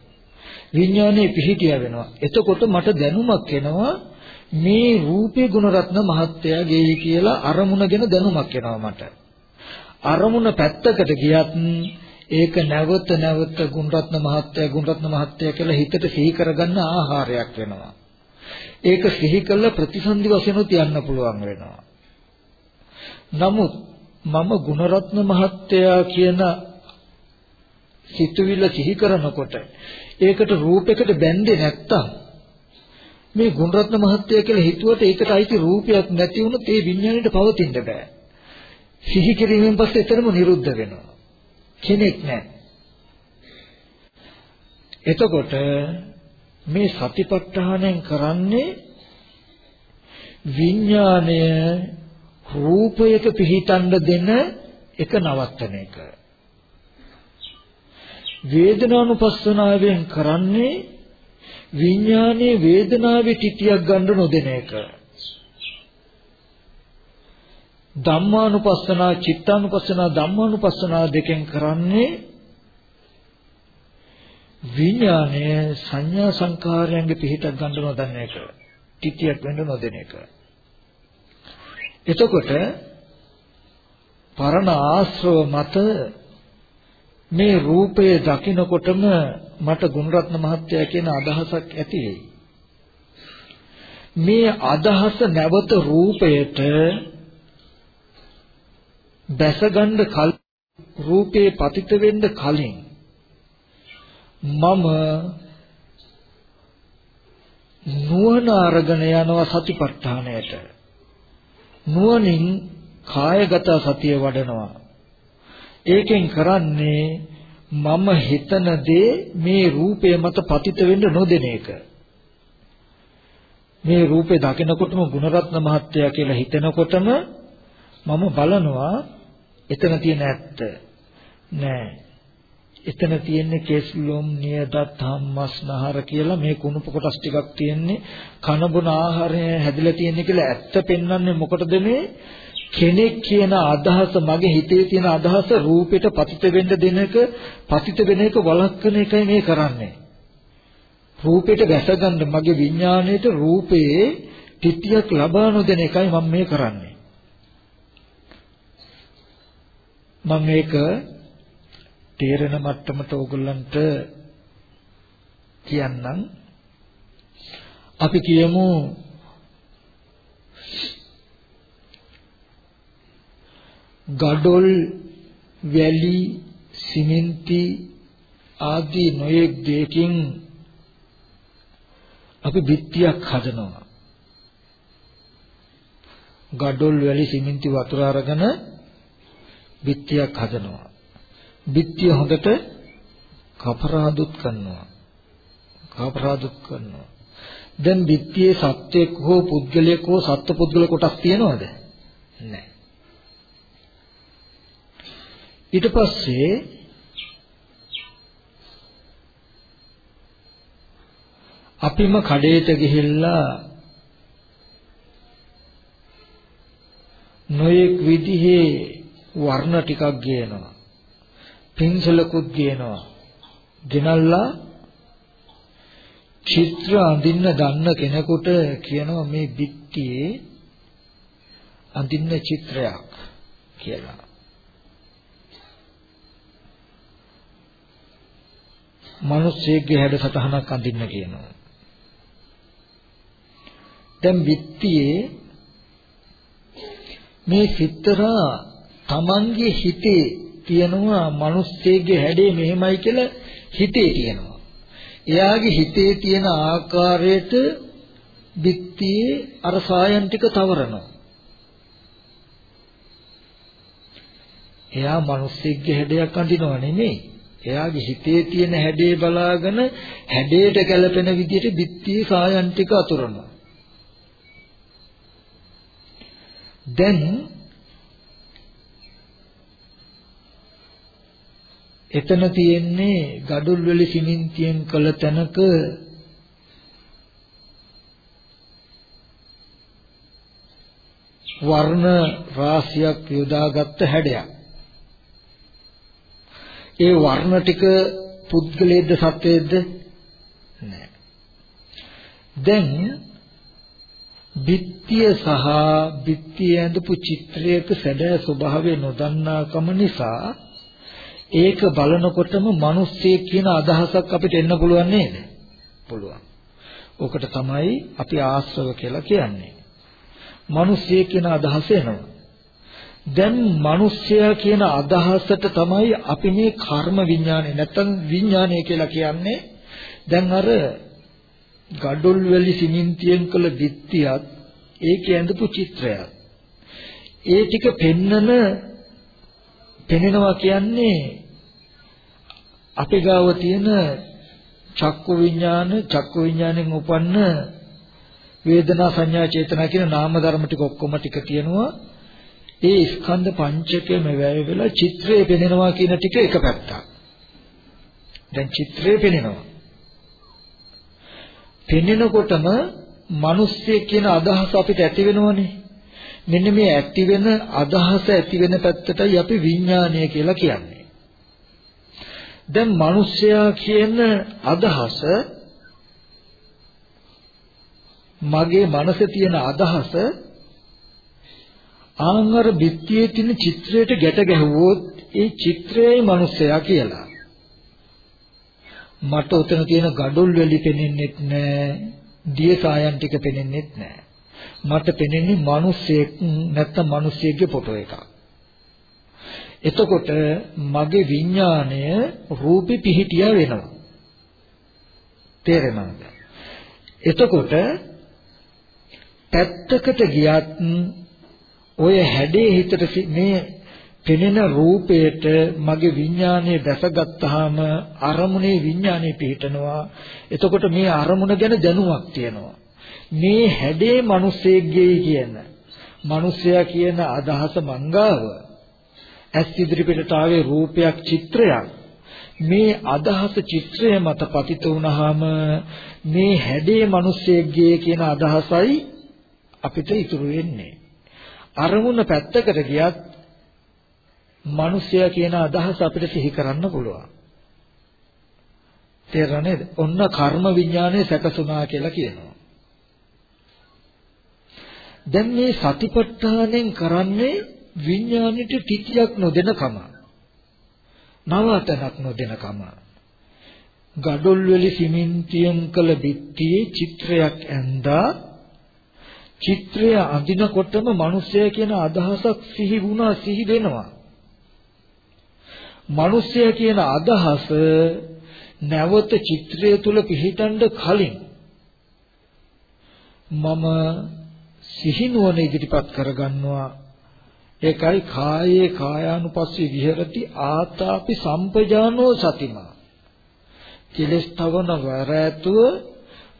විඥානේ පිහිටිය වෙනවා. එතකොට මට දැනුමක් එනවා මේ රූපේ ගුණරත්න මහත්තයාගේ කියලා අරමුණගෙන දැනුමක් එනවා මට. අරමුණ පැත්තකට ගියත් ඒක නැවත නැවත ගුණරත්න මහත්තයා ගුණරත්න මහත්තයා කියලා හිතට සිහි කරගන්න ආහාරයක් වෙනවා. ඒක සිහි කළ ප්‍රතිසන්දි වශයෙන් තියන්න පුළුවන් වෙනවා. නමුත් මම ගුණරත්න මහත්තයා කියන සිතුවිල්ල සිහි කරනකොට ඒකට රූපයකට බැඳේ නැත්තම් මේ ගුණරත්න මහත්තයා කියලා හිතුවට ඒකට අයිති රූපයක් නැති වුණොත් ඒ විඥාණයට පවතින්න බෑ. සිහි කිරීමෙන් පස්සේ එතරම් නිරුද්ධ වෙනවා. කෙනෙක් නැහැ. එතකොට මේ සතිපට්ඨානයෙන් කරන්නේ විඥාණය රූපයක පිහිටන්න දෙන එක නවත්තන එක. වේදනානුපස්සනාවෙන් කරන්නේ විඥානයේ වේදනාවේ තිතියක් ගන්න නොදෙන එක. ධම්මානුපස්සනා චිත්තානුපස්සනා ධම්මානුපස්සනා දෙකෙන් කරන්නේ විඥානය සංඥා සංකාරයන්ගේ පිහිටක් ගන්න නොදන්න එක. තිතියක් වෙන්න නොදෙන එක. එතකොට පරණ ආශ්‍රව මත මේ රූපය දකිනකොටම මට ගුණරත්න මහත්තයා කියන අදහසක් ඇති වෙයි. මේ අදහස නැවත රූපයට දැසගන්න කල රූපේ පතිත වෙන්න කලින් මම නුවණ අරගෙන යනවා සතිපට්ඨානයට නුවණින් කායගත සතිය වඩනවා. ඒකෙන් කරන්නේ මම හිතන දේ මේ රූපය මත පතිත වෙන්න නොදෙන එක. මේ රූපේ දකිනකොටම ගුණරත්න මහත්තයා කියලා හිතනකොටම මම බලනවා එතන තියෙන ඇත්ත. නෑ. එතන තියෙන්නේ කේස් ලොම් නියදත් හම්මස් නහර කියලා මේ කුණුප කොටස් ටිකක් තියෙන්නේ. කන බොන ආහාරය හැදිලා තියෙන්නේ කියලා ඇත්ත පෙන්වන්නේ මොකටද මේ? කෙනෙක් කියන අදහස මගේ හිතේ තියෙන අදහස රූපෙට පතිත වෙන්න දෙන එක පතිත වෙන එක වළක්වන එකයි මේ කරන්නේ. රූපෙට වැසගන්න මගේ විඥාණයට රූපයේ තිතියක් ලබා නොදෙන එකයි මම මේ කරන්නේ. මම මේක තේරෙන මට්ටමට ඕගොල්ලන්ට කියන්නම් අපි කියමු ගඩොල් වැලි සිමෙන්ති ආදී නොයෙක් දෙකින් අපි බිත්තියක් හදනවා ගඩොල් වැලි සිමෙන්ති වතුර අරගෙන බිත්තියක් හදනවා. බිත්තිය හොඳට කපරාදුත් කරනවා. කපරාදුත් කරනවා. දැන් බිත්තියේ සත්‍යයක් හෝ පුද්ගලයෙක් හෝ සත්ව පුද්ගල කොටස් තියනවද? නැහැ. ඊට පස්සේ අපිම කඩේට ගිහිල්ලා නොයෙක් විදිහේ වර්ණ ටිකක් ගේනවා. පින්සලකුත් ගේනවා. ගෙනල්ලා චිත්‍ර අඳින්න දන්න කෙනෙකුට කියනවා මේ බිත්තියේ අඳින්න චිත්‍රයක් කියලා. මිනිස්සෙක්ගේ හැඩ සතහනක් අඳින්න කියනවා. දැන් බිත්තියේ මේ සිතරා තමන්ගේ හිතේ තියෙනවා මිනිස්සෙක්ගේ හැඩේ මෙහෙමයි කියලා හිතේ තියෙනවා. එයාගේ හිතේ තියෙන ආකාරයට බිත්තියේ අර සායන් ටික තවරනවා. එයා මිනිස්සෙක්ගේ හැඩයක් අඳිනව නෙමෙයි. එයාගේ හිතේ තියෙන හැඩේ බලාගෙන හැඩයට ගැලපෙන විදිහට බිත්තියේ සායන් ටික අතුරනවා. දැන් එතන තියෙන්නේ gadul වල සිමෙන්තියෙන් කළ තැනක වර්ණ රාශියක් යොදාගත්ත හැඩයක්. ඒ වර්ණ ටික පුද්ගලයේද සත්වයේද නැහැ. දැන් බිත්තිය සහ බිත්තිය ඇඳපු චිත්‍රයක සැබෑ ස්වභාවය නොදන්නාකම නිසා ඒක බලනකොටම මිනිස්සෙක් කියන අදහසක් අපිට එන්න පුළුවන් නේද? පුළුවන්. ඕකට තමයි අපි ආශ්‍රව කියලා කියන්නේ. මිනිස්සෙක් කියන අදහස එනවා. දැන් මිනිස්සයා කියන අදහසට තමයි අපි මේ කර්ම විඥානය නැත්නම් විඥානය කියලා කියන්නේ. දැන් අර gadol වැලි සිමෙන්තියෙන් කළ බිත්තියත් ඒකේ ඇඳපු චිත්‍රයත් ඒ ටික පෙන්නන පෙනෙනවා කියන්නේ අපේ ගාව තියෙන චක්කු විඥාන චක්කු විඥාණයෙන් උපන්න වේදනා සංඥා චේතනා කියන නාම ධර්ම ටික ඔක්කොම ටික තියෙනවා. ඒ ස්කන්ධ පංචකයම වැය වෙලා චිත්‍රය පෙනෙනවා කියන ටික එක පැත්තක්. දැන් චිත්‍රය පෙනෙනවා. පෙනෙනකොටම මිනිස්සෙක් කියන අදහස අපිට ඇති වෙනවනේ. මෙන්න මේ ඇති වෙන අදහස ඇති වෙන පැත්තටයි අපි විඥානය කියලා කියන්නේ. දැන් මිනිස්සයා කියන අදහස මගේ මනසේ තියෙන අදහස ආංගර බිත්තියේ තියෙන චිත්‍රයට ගැට ගැහුවොත් ඒ චිත්‍රයයි මිනිස්සයා කියලා. මට උතන තියෙන gadul වැලි පෙනෙන්නෙත් නෑ දිය සායන් ටික පෙනෙන්නෙත් නෑ මට පෙනෙන්නේ මිනිස්සෙක් නැත්තම් මිනිස්සෙක්ගේ ෆොටෝ එකක් එතකොට මගේ විඥාණය රූපේ පිහිටියා වෙනවා තේරෙනවද එතකොට පැත්තකට ගියත් ඔය හැඩේ හිතට මේ පෙනෙන රූපයට මගේ විඥානය දැසගත්තාම අරමුණේ විඥානය පිහිටනවා. එතකොට මේ අරමුණ ගැන දැනුමක් තියෙනවා. මේ හැඩේ මිනිස්සෙක්ගේ කියන මිනිසයා කියන අදහස මංගාව ඇස් ඉදිරිපිටට ආවේ රූපයක් චිත්‍රයක් මේ අදහස චිත්‍රය මත පතිත වුණාම මේ හැඩේ මිනිස්සෙක්ගේ කියන අදහසයි අපිට ඉතුරු වෙන්නේ අරමුණ පැත්තකට ගියත් මිනිසයා කියන අදහස අපිට සිහි කරන්න පුළුවන්. තේරෙනවද නේද? ඔන්න කර්ම විඥානය සැකසුණා කියලා කියනවා. දැන් මේ සතිපට්ඨානෙන් කරන්නේ විඥානෙට තිතියක් නොදෙන කම. නවතනක් නොදෙන කම. gadol වල සිමෙන්තියෙන් කළ බිත්තියේ චිත්‍රයක් ඇඳා චිත්‍රය අඳිනකොටම මිනිසයා කියන අදහසක් සිහි වුණා සිහි වෙනවා. මිනිස්සය කියන අදහස නැවත චිත්‍රය තුල පිහිටන්න කලින් මම සිහිනුවන ඉදිරිපත් කරගන්නවා ඒකයි කායේ කායානුපස්සී විහෙරති ආතාපි සම්පජානෝ සතිමා කෙලස් තවන වර ඇතුව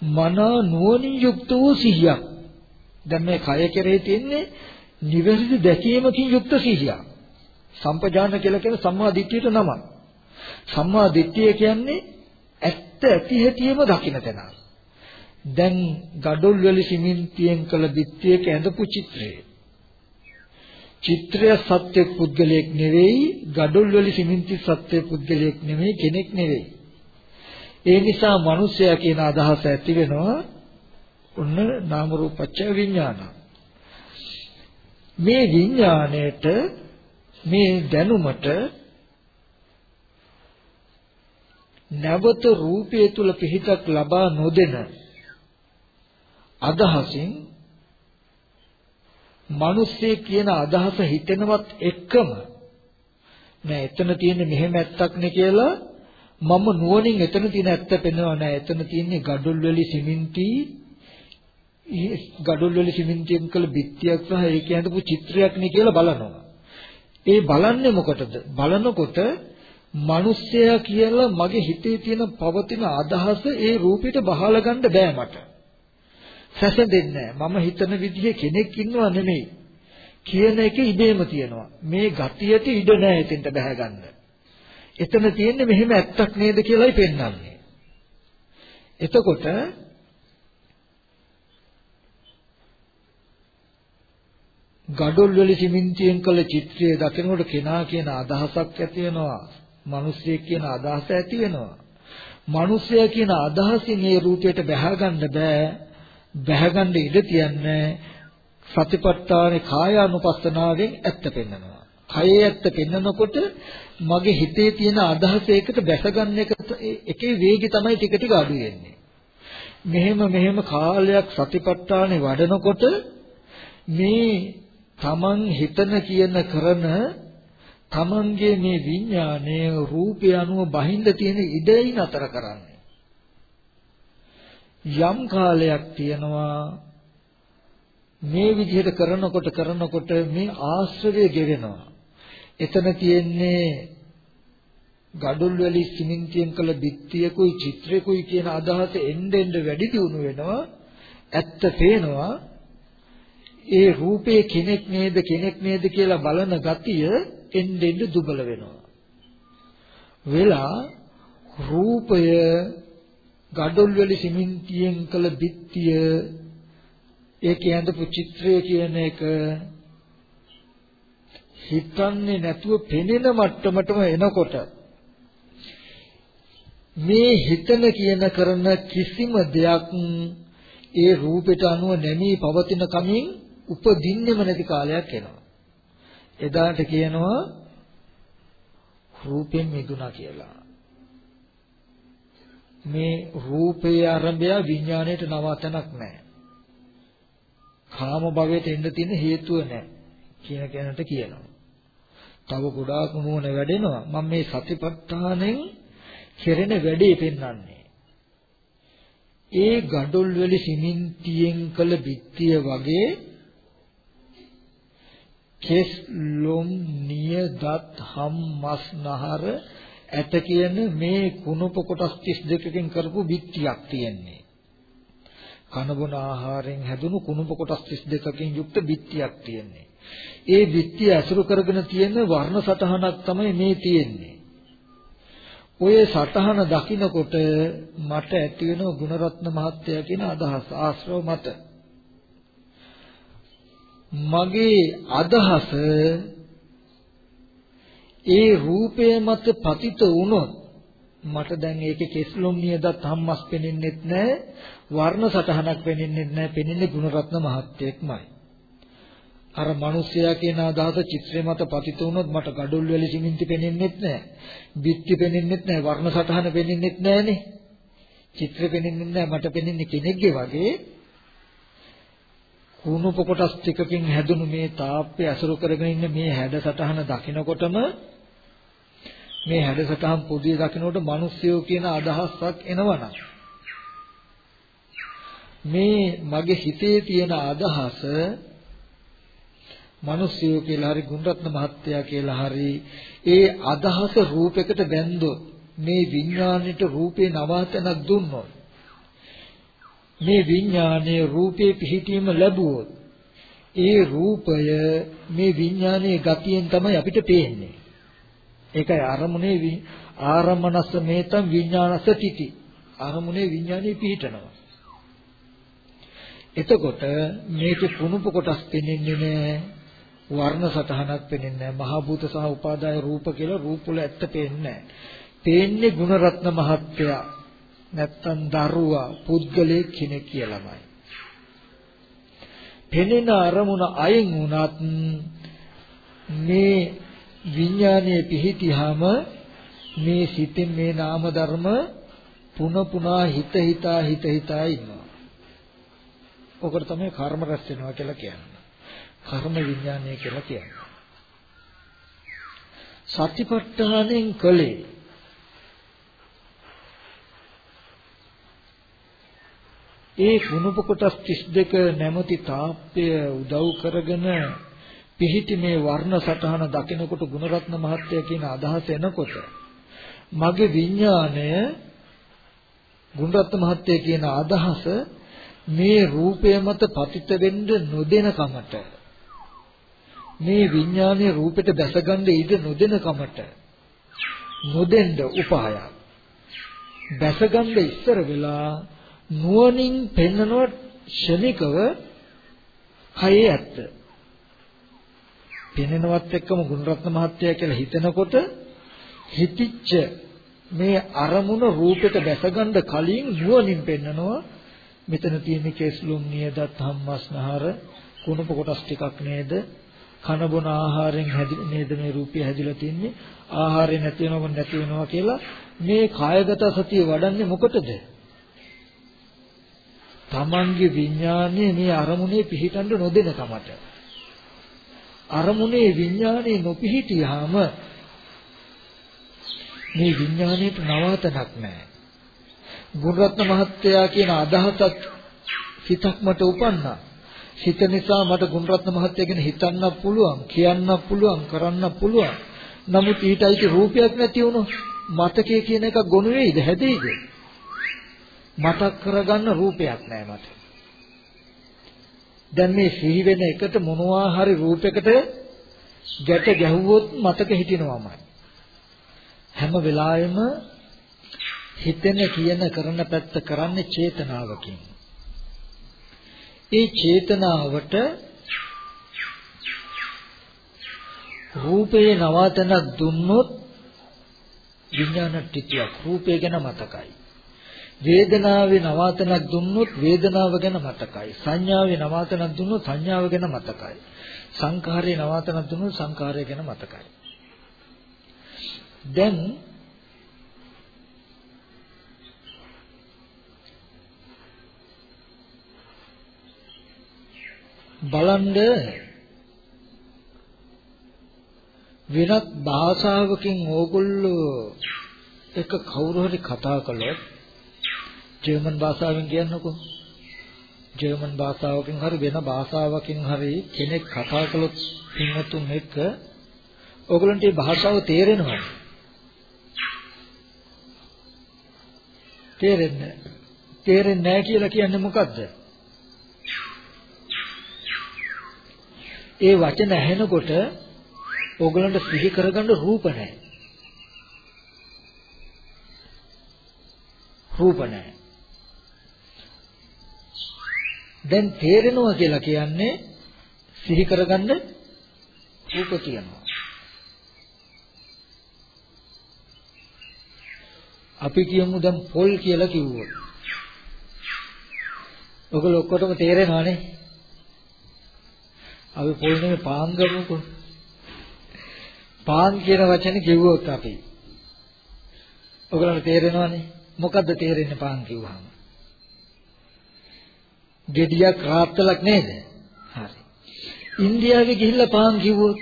මන නුවණින් යුක්ත වූ සිහියක් දැන් මේ කය කෙරෙහි තියෙන්නේ නිවැරදි දැකීමකින් යුක්ත සිහියක් සම්පජාන කියලා කියන සම්මා දිට්ඨියට නම. සම්මා දිට්ඨිය කියන්නේ ඇත්ත ඇති හැටියෙම දකින්න තැන. දැන් gadol වල සිමෙන්තියෙන් කළ දිට්ඨියක ඇඳපු චිත්‍රය. චිත්‍රය සත්‍ය පුද්ගලයෙක් නෙවෙයි, gadol වල සිමෙන්ති සත්‍ය පුද්ගලයෙක් නෙවෙයි, කෙනෙක් නෙවෙයි. ඒ නිසා මිනිසයා කියන අදහස ඇති වෙනවා ඔන්න නාම රූපච්ඡ විඥාන. මේ විඥාණයට මේ දැනුමට නැවත රූපය තුල පිහිටක් ලබා නොදෙන අදහසින් මිනිස්සේ කියන අදහස හිතෙනවත් එක්කම නෑ එතන තියෙන්නේ මෙහෙම ඇත්තක් නේ කියලා මම නුවණින් එතන තියෙන ඇත්ත පෙන්වනවා. නෑ එතන තියෙන්නේ gadul වල සිමෙන්ති gadul වල සිමෙන්තියෙන් කළ බිත්තියක් සහ ඒ කියනපු චිත්‍රයක් නේ කියලා බලනවා. ඒ බලන්නේ මොකටද? බලනකොට මිනිස්සයා කියලා මගේ හිතේ තියෙන පවතින අදහස ඒ රූපෙට බහලා ගන්න බෑ මට. සැසඳෙන්නේ මම හිතන විදිහේ කෙනෙක් ඉන්නව නෙමෙයි කියන එක ඉබේම තියෙනවා මේ ගතියට ඉඩ නැහැ එතෙන්ට බහැ ගන්න එතන තියෙන්නේ මෙහෙම ඇත්තක් නේද කියලායි පෙන්වන්නේ එතකොට ගඩොල් වල සිමෙන්තියෙන් කළ චිත්‍රය දකිනකොට කෙනා කියන අදහසක් ඇති වෙනවා. මිනිස්සෙක් කියන අදහස ඇති වෙනවා. මිනිසයා කියන අදහසින් මේ රූපයට බැහැ ගන්න බෑ. බැහැගන්න ඉඩ තියන්නේ සතිපට්ඨානේ කායානුපස්සනාවෙන් ඇත්ත පෙන්නනවා. කයේ ඇත්ත පෙන්නකොට මගේ හිතේ තියෙන අදහස ඒකට බැසගන්න එක එකේ වේගය තමයි ටික ටික අඩු වෙන්නේ. මෙහෙම මෙහෙම කාලයක් සතිපට්ඨානේ වඩනකොට මේ තමන් හිතන කියන කරන තමන්ගේ මේ විඥානය රූපය අනුව බහිඳ තියෙන ඉඩයි නතර කරන්නේ යම් කාලයක් තියෙනවා මේ විදිහට කරනකොට කරනකොට මේ ආශ්‍රවය ගෙවෙනවා. එතන තියෙන්නේ gadul වල සිමෙන්තියෙන් කළ බිත්තියකුයි චිත්‍රයකුයි කියන අදහස එන්න එන්න වැඩි දියුණු වෙනවා. ඇත්ත පේනවා. ඒ රූපේ කෙනෙක් නේද කෙනෙක් නේද කියලා බලන ගතිය එන්න එන්න දුබල වෙනවා. වෙලා රූපය gadol වල සිමෙන්තියෙන් කළ බිත්තිය ඒකේ ඇඳපු චිත්‍රය කියන එක හිතන්නේ නැතුව පෙනෙන මට්ටමටම එනකොට මේ හිතන කියන කරන කිසිම දෙයක් ඒ රූපයට අනුව නැමී පවතින කමින් උපදින්නෙම නැති කාලයක් එනවා. එදාට කියනවා රූපෙන් මිදුණා කියලා. මේ රූපේ ආරම්භය විඥාණයට නවතනක් නැහැ. කාම භවයට එන්න තියෙන හේතුව නැහැ කියන කෙනට කියනවා. තව ගොඩාක් නුවණ වැඩෙනවා. මම මේ සතිපට්ඨානෙන් කෙරෙන වැඩේ පෙන්වන්නේ. ඒ gadol වල සිමින්තියෙන් කළ බිත්තිය වගේ කෙස් ලොම් නිය දත් හම් මස් නහර ඇට කියන මේ කුණප කොටස් 32කින් කරපු බිත්තියක් තියෙන්නේ. කන බොන ආහාරයෙන් හැදුණු කුණප කොටස් 32කින් යුක්ත බිත්තියක් තියෙන්නේ. ඒ බිත්තිය ඇසුරු කරගෙන තියෙන වර්ණ සටහනක් තමයි මේ තියෙන්නේ. ඔය සටහන දකිනකොට මට ඇති වෙන ගුණරත්න මහත්තයා කියන අදහස ආශ්‍රව මත මගේ අදහස ඒ රූපය මත පතිත වුණොත් මට දැන් ඒකේ කෙස්ලොම් නියදත් හම්මස් පෙනෙන්නෙත් නැහැ වර්ණ සටහනක් පෙනෙන්නෙත් නැහැ පෙනෙන්නේ ගුණරත්න මහත්තයෙක්මයි. අර මිනිස්සයා කියන අදහස චිත්‍රය මත පතිත වුණොත් මට gadol වැලි සිමින්ති පෙනෙන්නෙත් නැහැ බිත්ති පෙනෙන්නෙත් නැහැ වර්ණ සටහන පෙනෙන්නෙත් නැහනේ චිත්‍ර පෙනෙන්නෙත් නැහැ මට පෙනෙන්නේ කෙනෙක්ගේ වගේ. කුණු කොටස් ටිකකින් හැදුණු මේ තාප්පය අසුරු කරගෙන ඉන්න මේ හැඩ සටහන දකිනකොටම මේ හැඩසටහන් පොදිය දකිනකොට මිනිස්සයෝ කියන අදහසක් එනවනම්. මේ මගේ හිතේ තියෙන අදහස මිනිස්සයෝ කියලා හරි ගුණරත්න මහත්තයා කියලා හරි ඒ අදහස රූපයකට බැන්දොත් මේ විඥාණයට රූපේ නවාතනක් දුන්නොත් මේ විඥානයේ රූපේ පිහිටීම ලැබුවොත් ඒ රූපය මේ විඥානයේ ගතියෙන් තමයි අපිට පේන්නේ. ඒකයි අරමුණේ ආරම්මනස්ස මේතම් විඥානස්ස තිති. අරමුණේ විඥානේ පිහිටනවා. එතකොට මේක කුණුප කොටස් පෙනෙන්නේ නැහැ. වර්ණ සතහනක් පෙනෙන්නේ නැහැ. මහ භූත සහ උපාදාය රූප කියලා රූප වල ඇත්ත පේන්නේ නැහැ. පේන්නේ ගුණරත්න මහත්ය. නැත්තම් දරුවා පුද්ගලයෙක් කෙනෙක් කියලාමයි. පෙනෙන අරමුණ අයින් වුණත් මේ විඥානයේ පිහිටියාම මේ සිතෙන් මේ නාම ධර්ම පුන පුනා හිත හිතා හිත හිතා ඉන්නවා. ඔකට තමයි කර්ම රැස් වෙනවා කියලා කියන්නේ. කර්ම විඥානය කියලා කියන්නේ. සතිපට්ඨානෙන් කලේ ඒ කුණප කොටස් 32 නැමැති තාප්පය උදව් කරගෙන පිහිටි මේ වර්ණ සටහන දකිනකොට ගුණරත්න මහත්තයා කියන අදහස එනකොට මගේ විඥාණය ගුණරත්න මහත්තයා කියන අදහස මේ රූපය මත පතිත වෙන්න නොදෙන කමට මේ විඥානයේ රූපෙට දැසගන්න ඉඩ නොදෙන කමට නොදෙන්න උපායක්. දැසගන්න ඉස්සර වෙලා නුවණින් පෙන්නන ශනිකව කයේ ඇත්ත. පෙනෙනවත් එක්කම ගුණරත්න මහත්තයා කියලා හිතනකොට හිතිච්ච මේ අරමුණ රූපෙට දැසගන්න කලින් නුවණින් පෙන්නනවා. මෙතන තියෙන කේස්ලුම් නියදත් හම්මස්නහර කුණප කොටස් ටිකක් නේද? කන බොන ආහාරයෙන් හැදිලා නේද මේ රූපය හැදිලා තින්නේ? ආහාරය නැති වෙනව නැති වෙනවා කියලා මේ කායගත සතිය වඩන්නේ මොකටද? තමන්ගේ විඥානයේ මේ අරමුණේ පිහිටන්න නොදෙන කමට අරමුණේ විඥානේ නොපිහිටියාම මේ විඥාණයට නවාතනක් නැහැ. ගුණරත්න මහත්තයා කියන අදහසක් හිතක් මට උපන්නා. හිත නිසා මට ගුණරත්න මහත්තයා ගැන හිතන්න පුළුවන්, කියන්න පුළුවන්, කරන්න පුළුවන්. නමුත් ඊටයි රූපයක් නැති වුණොත් මතකයේ කියන එක ගොනු වෙයිද හැදෙයිද? මතක් කරගන්න රූපයක් නැහැ මට. දැන් මේ සිහි වෙන එකට මොනවා හරි රූපයකට ගැට ගැහුවොත් මතක හිටිනවමයි. හැම වෙලාවෙම හිතෙන කියන කරන පැත්ත කරන්නේ චේතනාවකින්. ඒ චේතනාවට රූපේ නවාතනක් දුන්නොත් විඥාන ටිකක් රූපය ගැන මතකයි. වේදනාවේ නවාතනක් දුන්නොත් වේදනාව ගැන මතකයි. සංඥාවේ නවාතනක් දුන්නොත් සංඥාව ගැන මතකයි. සංඛාරයේ නවාතනක් දුන්නොත් සංඛාරය ගැන මතකයි. දැන් බලන්න වෙනත් භාෂාවකින් ඕගොල්ලෝ එක කවුරු හරි කතා කළොත් ජර්මන් භාෂාවෙන් කියන්නකෝ ජර්මන් භාෂාවකින් හරි වෙන භාෂාවකින් හරි කෙනෙක් කතා කළොත් පින්වතුන් එක්ක ඕගොල්ලන්ට මේ භාෂාව තේරෙනවද තේරෙන්නේ තේරෙන්නේ නැහැ කියලා කියන්නේ මොකද්ද? ඒ වචන ඇහෙනකොට ඕගලන්ට සිහි කරගන්න රූප නැහැ. රූප නැහැ. දැන් තේරෙනවා කියලා කියන්නේ සිහි කරගන්න රූප කියනවා. අපි කියමු දැන් පොල් කියලා කිව්වොත්. ඔයගොල්ලෝ ඔක්කොටම තේරෙනවනේ. අපි පොල් නෙමෙයි පාන් ගමුකෝ. පාන් කියන වචනේ කිව්වොත් අපි. ඔයගොල්ලන්ට තේරෙනවනේ. මොකද්ද තේරෙන්නේ පාන් කිව්වහම? Gediyak රාත්තලක් නේද? හරි. ඉන්දියාවේ ගිහිල්ලා පාන් කිව්වොත්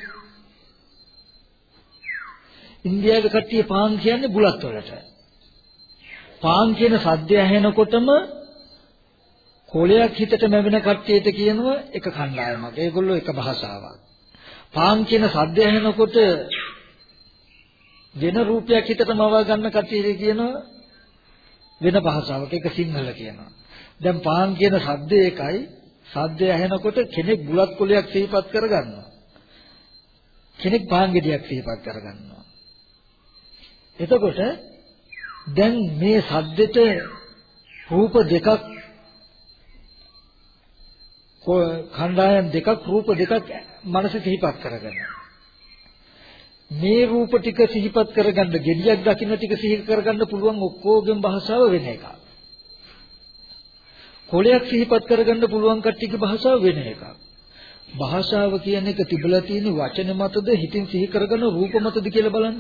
ඉන්දියාවේ කට්ටිය පාන් කියන්නේ බුලත් වලට. පාන් කියන සද්දය ඇහෙනකොටම කොලයක් හිතට මැවෙන කට්ටියට කියනවා එක කණ්ඩායමක්. ඒගොල්ලෝ එක භාෂාවක්. පාන් කියන සද්දය ඇහෙනකොට වෙන රූපයක් හිතට මවා ගන්න කට්ටියට කියනවා වෙන භාෂාවක එක සිංහල කියනවා. දැන් පාන් කියන සද්දය එකයි සද්දය ඇහෙනකොට කෙනෙක් බුලත් කොලයක් සිහිපත් කරගන්නවා. කෙනෙක් පාන් ගෙඩියක් සිහිපත් කරගන්නවා. එතකොට දැන් මේ සද්දෙට රූප දෙකක් කණ්ඩායම් දෙකක් රූප දෙකක් මනස සිහිපත් කරගන්න. මේ රූප ටික සිහිපත් කරගන්න, gediyak දකින්න ටික සිහි කරගන්න පුළුවන් ඔක්කොගෙම භාෂාව වෙන එකක්. කොලයක් සිහිපත් කරගන්න පුළුවන් කට්ටියගේ භාෂාව වෙන එකක්. භාෂාව කියන එක තිබලා තියෙන වචන මතද හිතින් සිහි කරගෙන රූප මතද කියලා බලන්න.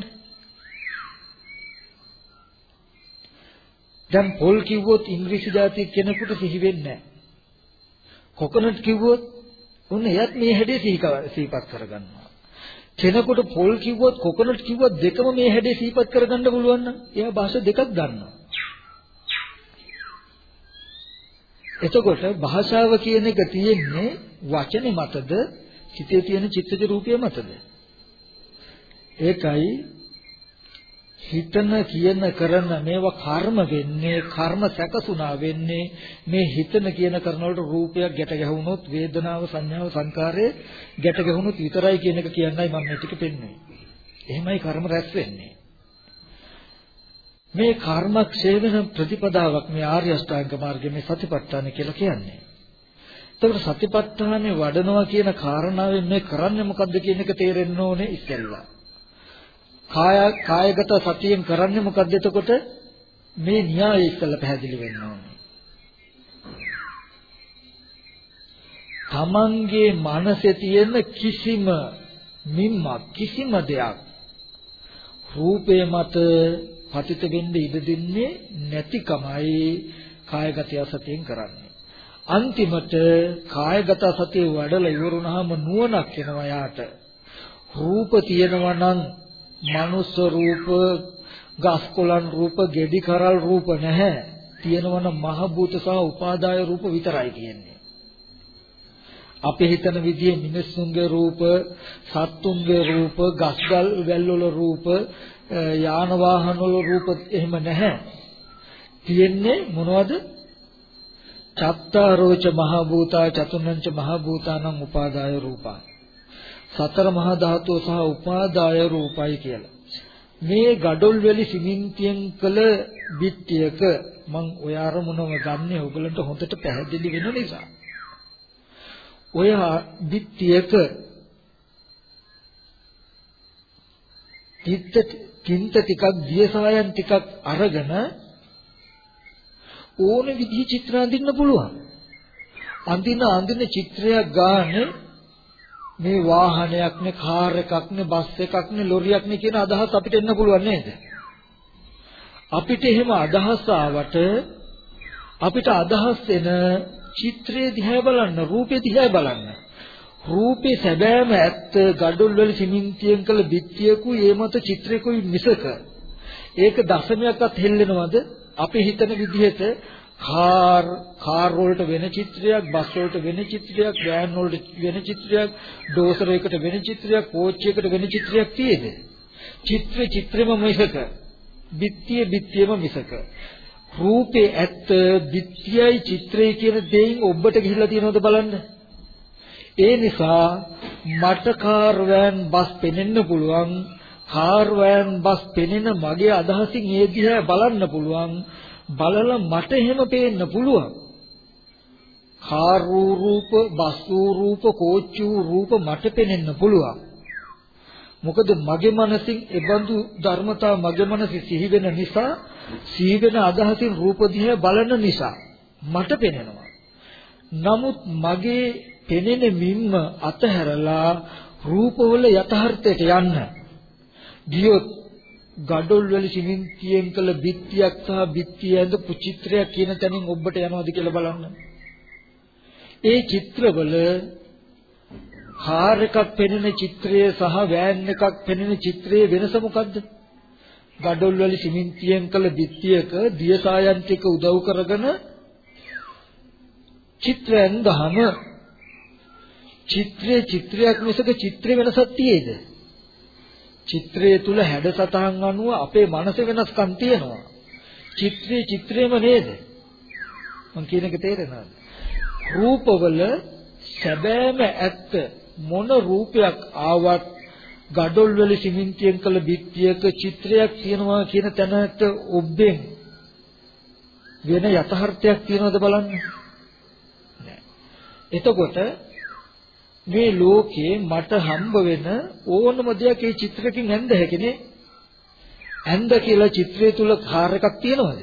දැන් පොල් කිව්වොත් ඉංග්‍රීසි ජාතික කෙනෙකුට සිහි වෙන්නේ නැහැ. කොකනට් කිව්වොත් උන් එයත් මේ හැඩේ සිහිපත් කරගන්නවා. කෙනෙකුට පොල් කිව්වොත් කොකනට් කිව්වොත් දෙකම මේ හැඩේ සිහිපත් කරගන්න පුළුවන් නම් එයා භාෂා දෙකක් දන්නවා. එතකොට භාෂාව කියන එක තියෙන්නේ වචනේ මතද හිතේ තියෙන චිත්තජ රූපය මතද ඒකයි හිතන කියන කරන මේවා කර්ම වෙන්නේ කර්ම සැකසුණා වෙන්නේ මේ හිතන කියන කරන වලට රූපයක් ගැට ගැහුනොත් වේදනාව සංඥාව සංකාරය ගැට ගැහුනොත් විතරයි කියන එක කියන්නයි මම මේ ටික පෙන්වන්නේ. එහෙමයි කර්ම රැස් වෙන්නේ. මේ කර්මක්ෂය වෙන ප්‍රතිපදාවක් මේ ආර්ය අෂ්ටාංග මාර්ගයේ මේ සතිපට්ඨාන කියලා කියන්නේ. එතකොට සතිපට්ඨානේ වඩනවා කියන කාරණාවෙන් මේ කරන්නේ මොකද්ද කියන එක තේරෙන්න ඕනේ ඉස්සෙල්ලා. කාය කායගත සතියෙන් කරන්නේ මොකද්ද එතකොට මේ න්‍යාය ඉස්සෙල්ලා පැහැදිලි වෙන්න ඕනේ. තමන්ගේ මනසේ තියෙන කිසිම මිම්මක් කිසිම දෙයක් රූපේ මත පතිත වෙන්න ඉඩ දෙන්නේ නැතිකමයි කායගත සතියෙන් කරන්නේ. අන්තිමට කායගත සතිය වඩලා ඉවරුනහම නුවණක් එනවා යාට. රූප තියෙනවා නම් මනුස්ස රූප, ගස් කොළන් රූප, ගෙඩි කරල් රූප නැහැ. තියෙනවා නම් මහ භූත සහ උපාදාය රූප විතරයි කියන්නේ. අපි හිතන විදිහේ මිනිස්සුන්ගේ රූප, සත්තුන්ගේ රූප, ගස්ගල් වැල්වල රූප, යාන වාහන වල රූප එහෙම නැහැ. තියෙන්නේ මොනවද? චත්තාරෝච මහ භූතා චතුර්ණංච මහ භූතානම් උපාදාය රූපා. සතර මහා ධාතුව සහ උපාදාය රූපයි කියලා. මේ gadol වැලි සිමින්තියෙන් කළ බිත්තියක මං ඔය අරමුණම ගන්නේ ඔයගලන්ට හොඳට පැහැදිලි වෙන නිසා. ඔය බිත්තියක තිත්ත කින්ත ටිකක් දියසායන් ටිකක් අරගෙන ඕන විදිහ චිත්‍ර අඳින්න පුළුවන්. අඳින අඳින චිත්‍රයක් ගන්න මේ වාහනයක් නේ කාර් එකක් නේ බස් එකක් නේ ලොරියක් නේ කියන අදහස් අපිට එන්න පුළුවන් නේද? අපිට එහෙම අදහස් ආවට අපිට අදහස් එන චිත්‍රයේ දිහා බලන්න රූපේ දිහා බලන්න රූපේ සැබෑම ඇත්ත gadul වල සිමින්තියෙන් කළ බිත්තියකුයි ඒ මත චිත්‍රයකුයි මිසක. ඒක දශමයක්වත් හෙල්ලෙනවද? අපි හිතන විදිහට කාර් කාර් වලට වෙන චිත්‍රයක් බස් වලට වෙන චිත්‍රයක් වෑන් වලට වෙන චිත්‍රයක් ඩෝසර් එකකට වෙන චිත්‍රයක් කෝච්චියකට වෙන චිත්‍රයක් තියෙද? චිත්‍ර චිත්‍රෙම මිසක. බිත්තිය බිත්තියම මිසක. රූපේ ඇත්ත බිත්තියයි චිත්‍රය කියන දෙයින් ඔබට ගිහිල්ලා තියෙනවද බලන්න? ඒ නිසා මට කාර් වෑන් බස් පෙනෙන්න පුළුවන් කාර් වෑන් බස් පෙනෙන මගේ අදහසින් ඒ දිහා බලන්න පුළුවන් බලලා මට එහෙම පේන්න පුළුවන්. කාර් රූප බස් රූප කෝච්චි රූප මට පෙනෙන්න පුළුවන්. මොකද මගේ මනසින් ඒබඳු ධර්මතා මගේ මනසේ සිහි වෙන නිසා සිහි වෙන අදහසින් රූප දිහා බලන නිසා මට පෙනෙනවා. නමුත් මගේ පෙනෙන මිම්ම අතහැරලා රූපවල යථාර්ථයට යන්න. ගියොත් gadol වල සිමෙන්තියෙන් කළ බිත්තියක් සහ බිත්තිය ඇඳපු චිත්‍රයක් කියන තැනින් ඔබට යනවාද කියලා බලන්න. ඒ චිත්‍රවල කාර් එකක් පෙනෙන චිත්‍රය සහ වෑන් එකක් පෙනෙන චිත්‍රයේ වෙනස මොකද්ද? gadol වල සිමෙන්තියෙන් කළ බිත්තියක දියසායන්තික උදව් කරගෙන චිත්‍රයෙන් දහම චිත්‍රයේ චිත්‍රයක් මිසක චිත්‍ර වෙනසක් තියේද? චිත්‍රයේ තුල හැඩසතහන් අනුව අපේ මනස වෙනස්කම් තියෙනවා. චිත්‍රයේ චිත්‍රෙම නේද? මං කියන එක තේරෙනවද? රූපවල සැබෑම ඇත්ත මොන රූපයක් ආවත් gadol වල සිමෙන්තියෙන් කළ බිත්තියක චිත්‍රයක් තියෙනවා කියන තැනට ඔබෙන් වෙන යථාර්ථයක් තියෙනවද බලන්න. එතකොට මේ ලෝකේ මට හම්බ වෙන ඕනම දෙයක් ඒ චිත්‍රකින් ඇඳ හැකිනේ. ඇඳ කියලා චිත්‍රය තුල කාර් එකක් තියෙනවද?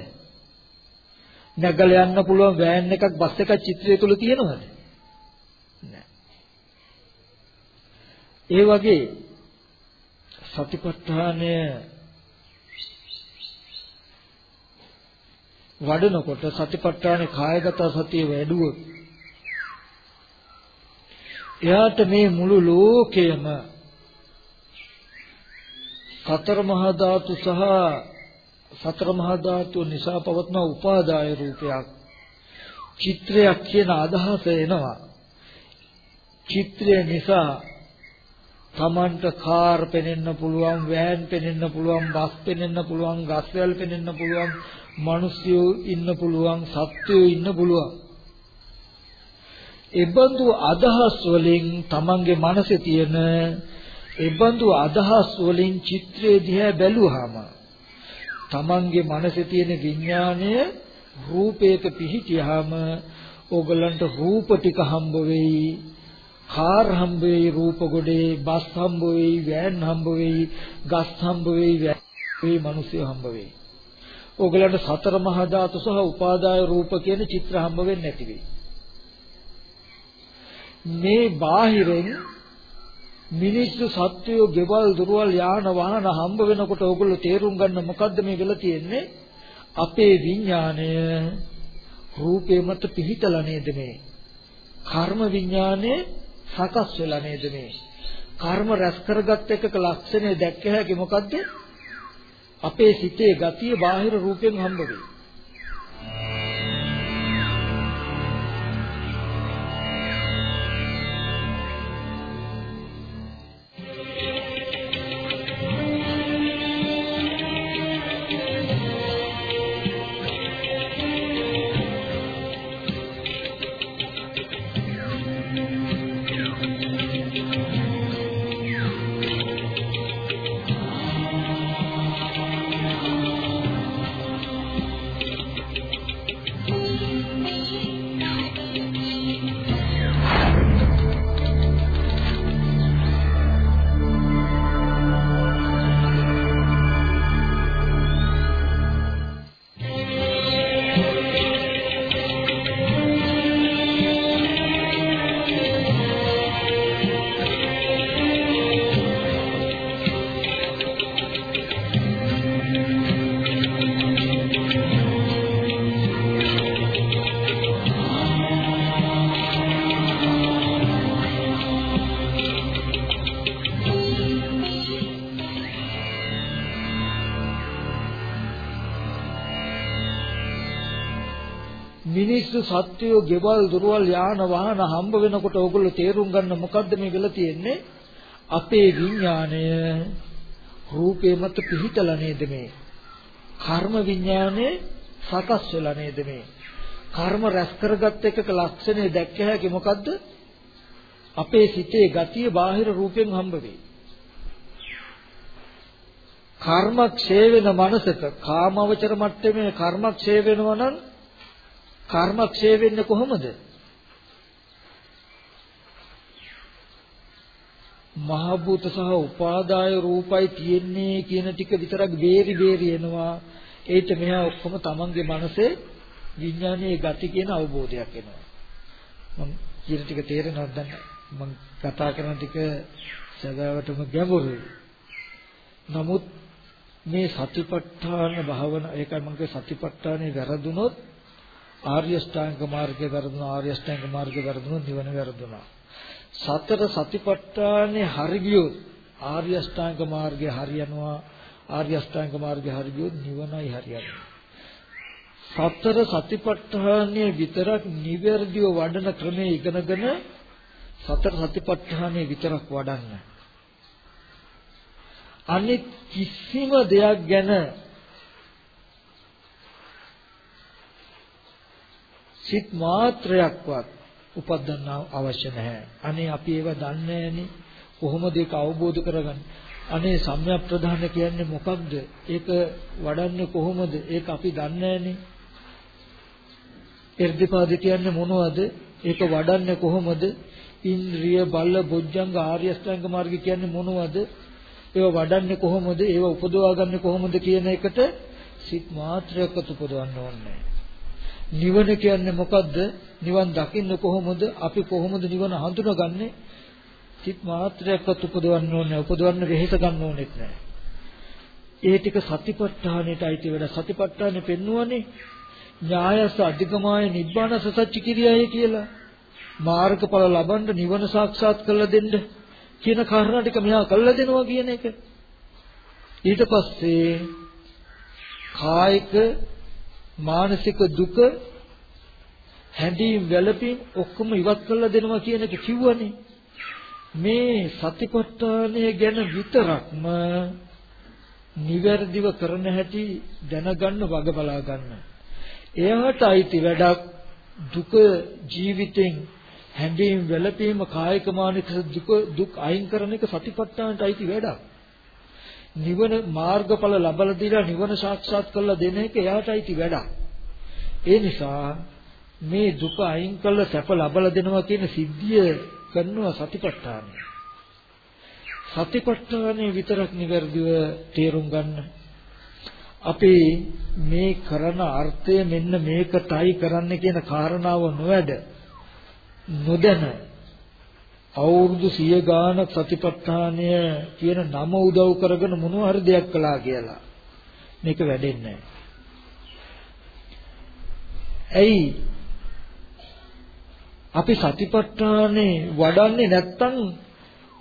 නැගලා යන්න පුළුවන් වෑන් එකක් බස් එකක් චිත්‍රය තුල තියෙනවද? නැහැ. ඒ වගේ සතිපට්ඨානය වඩනකොට සතිපට්ඨානේ කායගත සතිය වැඩුවොත් එයාට මේ මුළු ලෝකයම සතර මහා ධාතු සහ සතර මහා ධාතු නිසා පවත්න උපාදාය රූපයක් චිත්‍රයක් කියන අදහස එනවා. චිත්‍රය නිසා Tamanට කාර් පෙනෙන්න පුළුවන් වෑන් පෙනෙන්න පුළුවන් බස් පෙනෙන්න පුළුවන් ගස්වැල් පෙනෙන්න පුළුවන් මිනිස්සු ඉන්න පුළුවන් සත්වයෝ ඉන්න පුළුවන්. එබඳු අදහස් වලින් Tamanගේ මනසේ තියෙන එබඳු අදහස් වලින් චිත්‍රය දිහා බැලුවාම Tamanගේ මනසේ තියෙන විඥාණය රූපයක පිහිටියාම ඕගලන්ට රූප ටික හම්බ වෙයි කාර් හම්බ වෙයි රූප ගොඩේ බස් හම්බ වෙයි වෑන් හම්බ වෙයි ගස් හම්බ වෙයි වෙයි මිනිස්සු හම්බ වෙයි. ඕගලන්ට සතර මහා ධාතු සහ උපාදාය රූප කියන චිත්‍ර හම්බ වෙන්නේ නැති වෙයි. මේ බාහිරෙන් මිනිස්සු සත්වයෝ ගෙවල් දොරවල් යාන වාහන හම්බ වෙනකොට ඕගොල්ලෝ තේරුම් ගන්න මොකද්ද මේ වෙලා තියෙන්නේ? අපේ විඥාණය රූපේ මත පිහිටලා නේද මේ? කර්ම විඥානේ සකස් වෙලා නේද මේ? කර්ම රැස් කරගත් එකක ලක්ෂණය දැක්ක හැකි මොකද්ද? අපේ සිතේ ගතිය බාහිර රූපයෙන් හම්බ වෙයි. සත්වයෝ ගෙවල් දොරවල් යාන වාහන හම්බ වෙනකොට ඕගොල්ලෝ තේරුම් ගන්න මොකද්ද මේ වෙලා තියෙන්නේ? අපේ විඥාණය. රූපේ මත පිහිටලා නේද මේ? කර්ම විඥානය සකස් වෙලා නේද මේ? කර්ම රැස් කරගත් එකක ලක්ෂණය දැක්ක හැකි මොකද්ද? අපේ සිතේ ගතිය බාහිර රූපෙන් හම්බ වෙයි. කර්මක්ෂය වෙන මනසක කාමවචර මට්ටමේ කර්මක්ෂය වෙනවා නම් කර්මක්ෂය වෙන්නේ කොහොමද? මහ භූත සහ උපාදාය රූපයි තියෙන්නේ කියන ටික විතරක් බේරි බේරි එනවා. ඒත් මෙහා ඔක්කොම තමන්ගේ මනසේ විඥානයේ ගති කියන අවබෝධයක් එනවා. මම කියන ටික තේරෙනවද මම කතා කරන ටික සදාවටම ගැඹුරුයි. නමුත් මේ සතිපට්ඨාන භාවන ඒකයි මම කිය සතිපට්ඨානේ වැරදුනොත් ආර්ය ශ්‍රාංග මාර්ගය වැරදුනා ආර්ය ශ්‍රාංග මාර්ගය වැරදුනොත් නිවන වැරදුනා සතර සතිපට්ඨානේ හරි ගියොත් ආර්ය ශ්‍රාංග මාර්ගය හරියනවා ආර්ය ශ්‍රාංග මාර්ගය හරි ගියොත් නිවනයි හරියන්නේ. සතර සතිපට්ඨානයේ විතරක් නිවැරදිව වඩන ක්‍රමයේ ඉගෙනගෙන සතර සතිපට්ඨානයේ විතරක් වඩන්න. අනිත් කිසිම දෙයක් ගැන සිත් මාත්‍රයක්වත් උපදින්න අවශ්‍ය නැහැ. අනේ අපි ඒව දන්නේ නැහනේ. කොහොමද ඒක අවබෝධ කරගන්නේ? අනේ සම්‍යක් ප්‍රධාන කියන්නේ මොකක්ද? ඒක වඩන්නේ කොහොමද? ඒක අපි දන්නේ නැහනේ. irdipaadi කියන්නේ මොනවද? ඒක වඩන්නේ කොහොමද? ඉන්ද්‍රිය බල බොජ්ජංග ආර්ය අෂ්ටාංග මාර්ගය කියන්නේ මොනවද? ඒව වඩන්නේ කොහොමද? ඒව උපදවා ගන්න කොහොමද කියන එකට සිත් මාත්‍රයක්වත් උපදවන්න ඕනේ නිවන කියන්නේ මොකද්ද? නිවන් දකින්න කොහොමද? අපි කොහොමද නිවන හඳුනගන්නේ? චිත් මාත්‍රයක්වත් උපදවන්න ඕනේ උපදවන්න වෙහෙස ගන්න ඕනෙත් නැහැ. ඒ ටික සතිපට්ඨානෙට අයිති වෙන සතිපට්ඨානෙ පෙන්නුවනේ ඥායස අධිකමාය නිබ්බානස සච්ච කිරියයි කියලා. මාර්ගඵල ලබන්න නිවන සාක්ෂාත් කරලා දෙන්න කියන කාරණා ටික මෙහා කළා දෙනවා කියන එක. ඊට පස්සේ කායික මානසික දුක හැඬීම් වැළපීම් ඔක්කොම ඉවත් කරලා දෙනවා කියන එක කිව්වනේ. මේ සතිපට්ඨානය ගැන විතරක්ම නිවැරදිව කරන හැටි දැනගන්න වග බලා ගන්න. එයාට අයිති වැඩක් දුක ජීවිතෙන් හැඬීම් වැළපීම කායික මානසික දුක දුක් අයින් කරන එක සතිපට්ඨානට අයිති වැඩක්. නිවන මාර්ගඵල ලබලා දීලා නිවන සාක්ෂාත් කරලා දෙන එක එයාට අයිති වැඩක්. ඒ නිසා මේ දුක අයින් කරලා සැප ලබලා දෙනවා කියන සිද්ධිය කරනවා සතිපට්ඨානය. සතිපට්ඨානය විතරක් නිවැරදිව තේරුම් ගන්න. අපි මේ කරන අර්ථය මෙන්න මේකටයි කරන්න කියන කාරණාව නොවැඩ නොදැන අවුරුදු 100 ගානක් සතිපට්ඨානය කියන නම උදව් කරගෙන මොනවා හරි දෙයක් කළා කියලා. මේක වැඩෙන්නේ ඇයි? අපි සතිපට්ඨානේ වඩන්නේ නැත්තම්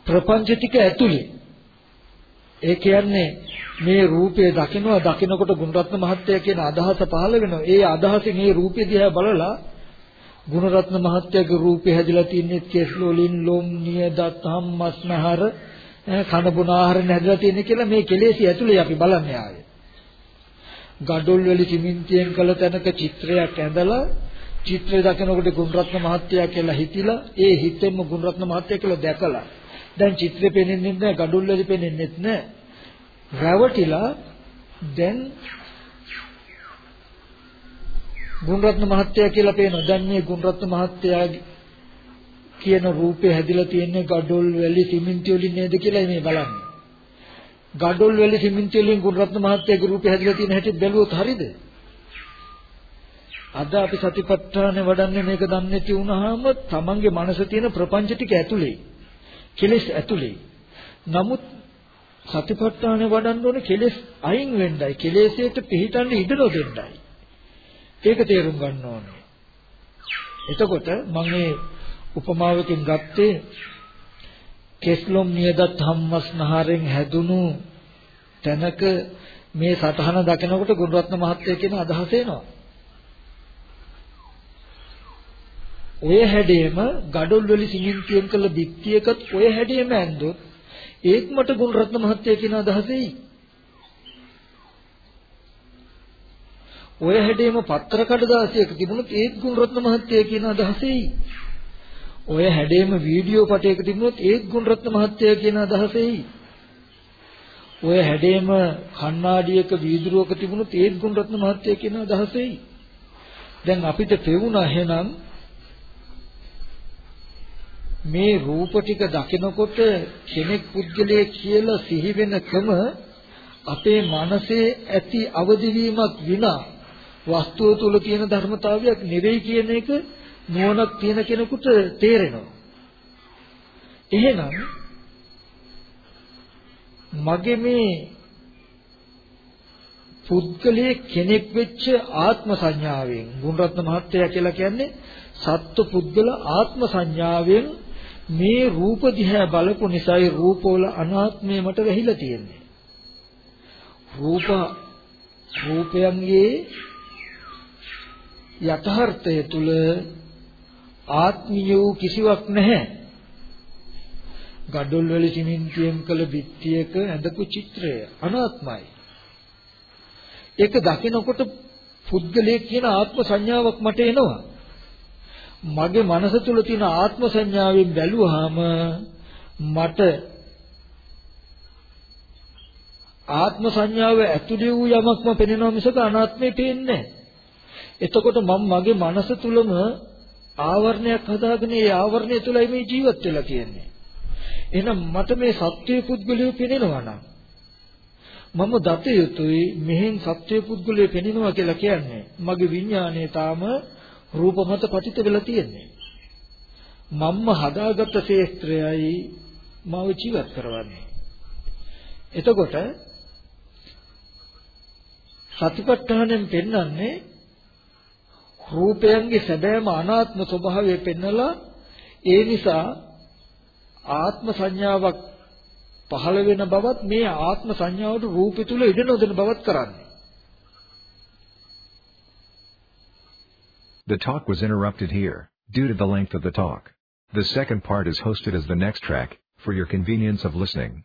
ප්‍රපංච ටික ඇතුලේ. ඒ කියන්නේ මේ රූපය දකිනවා දකිනකොට ගුණරත්න මහත්තයා කියන අදහස පහළ වෙනවා. ඒ අදහසෙන් මේ රූපය දිහා බලලා ගුණරත්න මහත්තයාගේ රූපේ හැදිලා තින්නේ කෙස්ලෝලින් ලොම් නියදත් හම්මස්නහර කන බොන ආහාරෙන් හැදිලා තින්නේ කියලා මේ කෙලෙසි ඇතුලේ අපි බලන්නේ ආයේ. gadol වල සිමෙන්තියෙන් කළ තැනක චිත්‍රයක් ඇඳලා චිත්‍රය දකිනකොට ගුණරත්න මහත්තයා කියලා හිතිලා ඒ හිතෙන්ම ගුණරත්න මහත්තයා කියලා දැකලා දැන් චිත්‍රෙ පේන්නේ නැහැ gadol වල පේන්නේ නැහැ රැවටිලා දැන් ගුණරත්න මහත්තයා කියලා පේනවා. දැන් මේ ගුණරත්න මහත්තයා කියන රූපේ හැදිලා තියෙන්නේ gadol වැලි සිමෙන්ති වලින් නේද කියලා මේ බලන්නේ. gadol වැලි සිමෙන්ති වලින් ගුණරත්න මහත්තයාගේ රූපේ හැදිලා තියෙන හැටි බැලුවොත් හරියද? අද අපි සතිපට්ඨාන වඩන්නේ මේක දන්නේ නැති වුනහම තමන්ගේ මනසේ තියෙන ප්‍රපංච ටික ඇතුලේ. කෙලෙස් ඇතුලේ. නමුත් සතිපට්ඨාන වඩන්න ඕනේ කෙලෙස් අයින් වෙන්නයි. කෙලෙසයට පිටින්න ඉඩ නොදෙන්නයි. ඒක තේරුම් ගන්න ඕනේ. එතකොට මම මේ උපමාවකින් ගත්තේ කෙස්ලොම් නියදත් හම්මස්නහරෙන් හැදුණු තැනක මේ සතහන දකිනකොට ගුණරත්න මහත්තයා කියන අදහස එනවා. ඔය හැඩේම gadol වල සිමෙන්තියෙන් කළ බිත්තියකත් ඔය හැඩේම ඇන්දොත් ඒත් මට ගුණරත්න මහත්තයා කියන අදහස එයි. ඔය හැඩේම පත්‍ර කඩදාසියක තිබුණොත් ඒත් ගුණරත්න මහත්තයා කියන අදහස එයි. ඔය හැඩේම වීඩියෝ පටයක තිබුණොත් ඒත් ගුණරත්න මහත්තයා කියන අදහස එයි. ඔය හැඩේම කණ්ණාඩියක වීදුරුවක තිබුණොත් ඒත් ගුණරත්න මහත්තයා කියන අදහස එයි. දැන් අපිට පෙවුණා එහෙනම් මේ රූප ටික දකිනකොට කෙනෙක් පුද්ගලයෙක් කියලා සිහි වෙනකම අපේ මනසේ ඇති අවදිවීමක් විනා වස්තුව තුල තියෙන ධර්මතාවයක් නෙවෙයි කියන එක නුවණක් තියෙන කෙනෙකුට තේරෙනවා. එහෙනම් මගේ මේ පුද්ගලයේ කෙනෙක් වෙච්ච ආත්ම සංඥාවෙන් ගුණරත්න මහත්තයා කියලා කියන්නේ සත්ව පුද්ගල ආත්ම සංඥාවෙන් මේ රූප දිහා බලපු නිසායි රූපවල අනාත්මය මට වැහිලා තියෙන්නේ. රූප රූපයන්ගේ යථාර්ථය තුල ආත්මීය වූ කිසිවක් නැහැ. gadol වල සිමෙන්තියෙන් කළ බිත්තියක ඇඳපු චිත්‍රය අනාත්මයි. ඒක දකිනකොට පුද්ගලයෙක් කියන ආත්ම සංඥාවක් මට එනවා. මගේ මනස තුල තියෙන ආත්ම සංඥාවෙන් බැලුවාම මට ආත්ම සංඥාව ඇතුළේ වූ යමක්ම පෙනෙනවා මිසක අනාත්මේ පේන්නේ එතකොට මම මගේ මනස තුලම ආවරණයක් හදාගෙන ඒ ආවරණය තුලයි මේ ජීවත් වෙලා තියෙන්නේ. එහෙනම් මට මේ සත්‍ය පුද්ගලයෝ පෙනෙනවා නම් මම දත යුතුයි මෙහෙන් සත්‍ය පුද්ගලයෝ පෙනෙනවා කියලා කියන්නේ මගේ විඥානයේ තාම රූප මත පතිත වෙලා තියෙන්නේ. මම්ම හදාගත්ත ශේස්ත්‍රයයි මාව ජීවත් කරවන්නේ. එතකොට සතිපට්ඨානෙන් පෙන්වන්නේ රූපයන්ගේ සැබෑම අනාත්ම ස්වභාවය පෙන්නලා ඒ නිසා ආත්ම සංඥාවක් පහළ වෙන බවත් මේ ආත්ම සංඥාවට රූපය තුල ඉඩ නොදෙන බවත් කරන්නේ. The talk was interrupted here, due to the length of the talk. The second part is hosted as the next track, for your convenience of listening.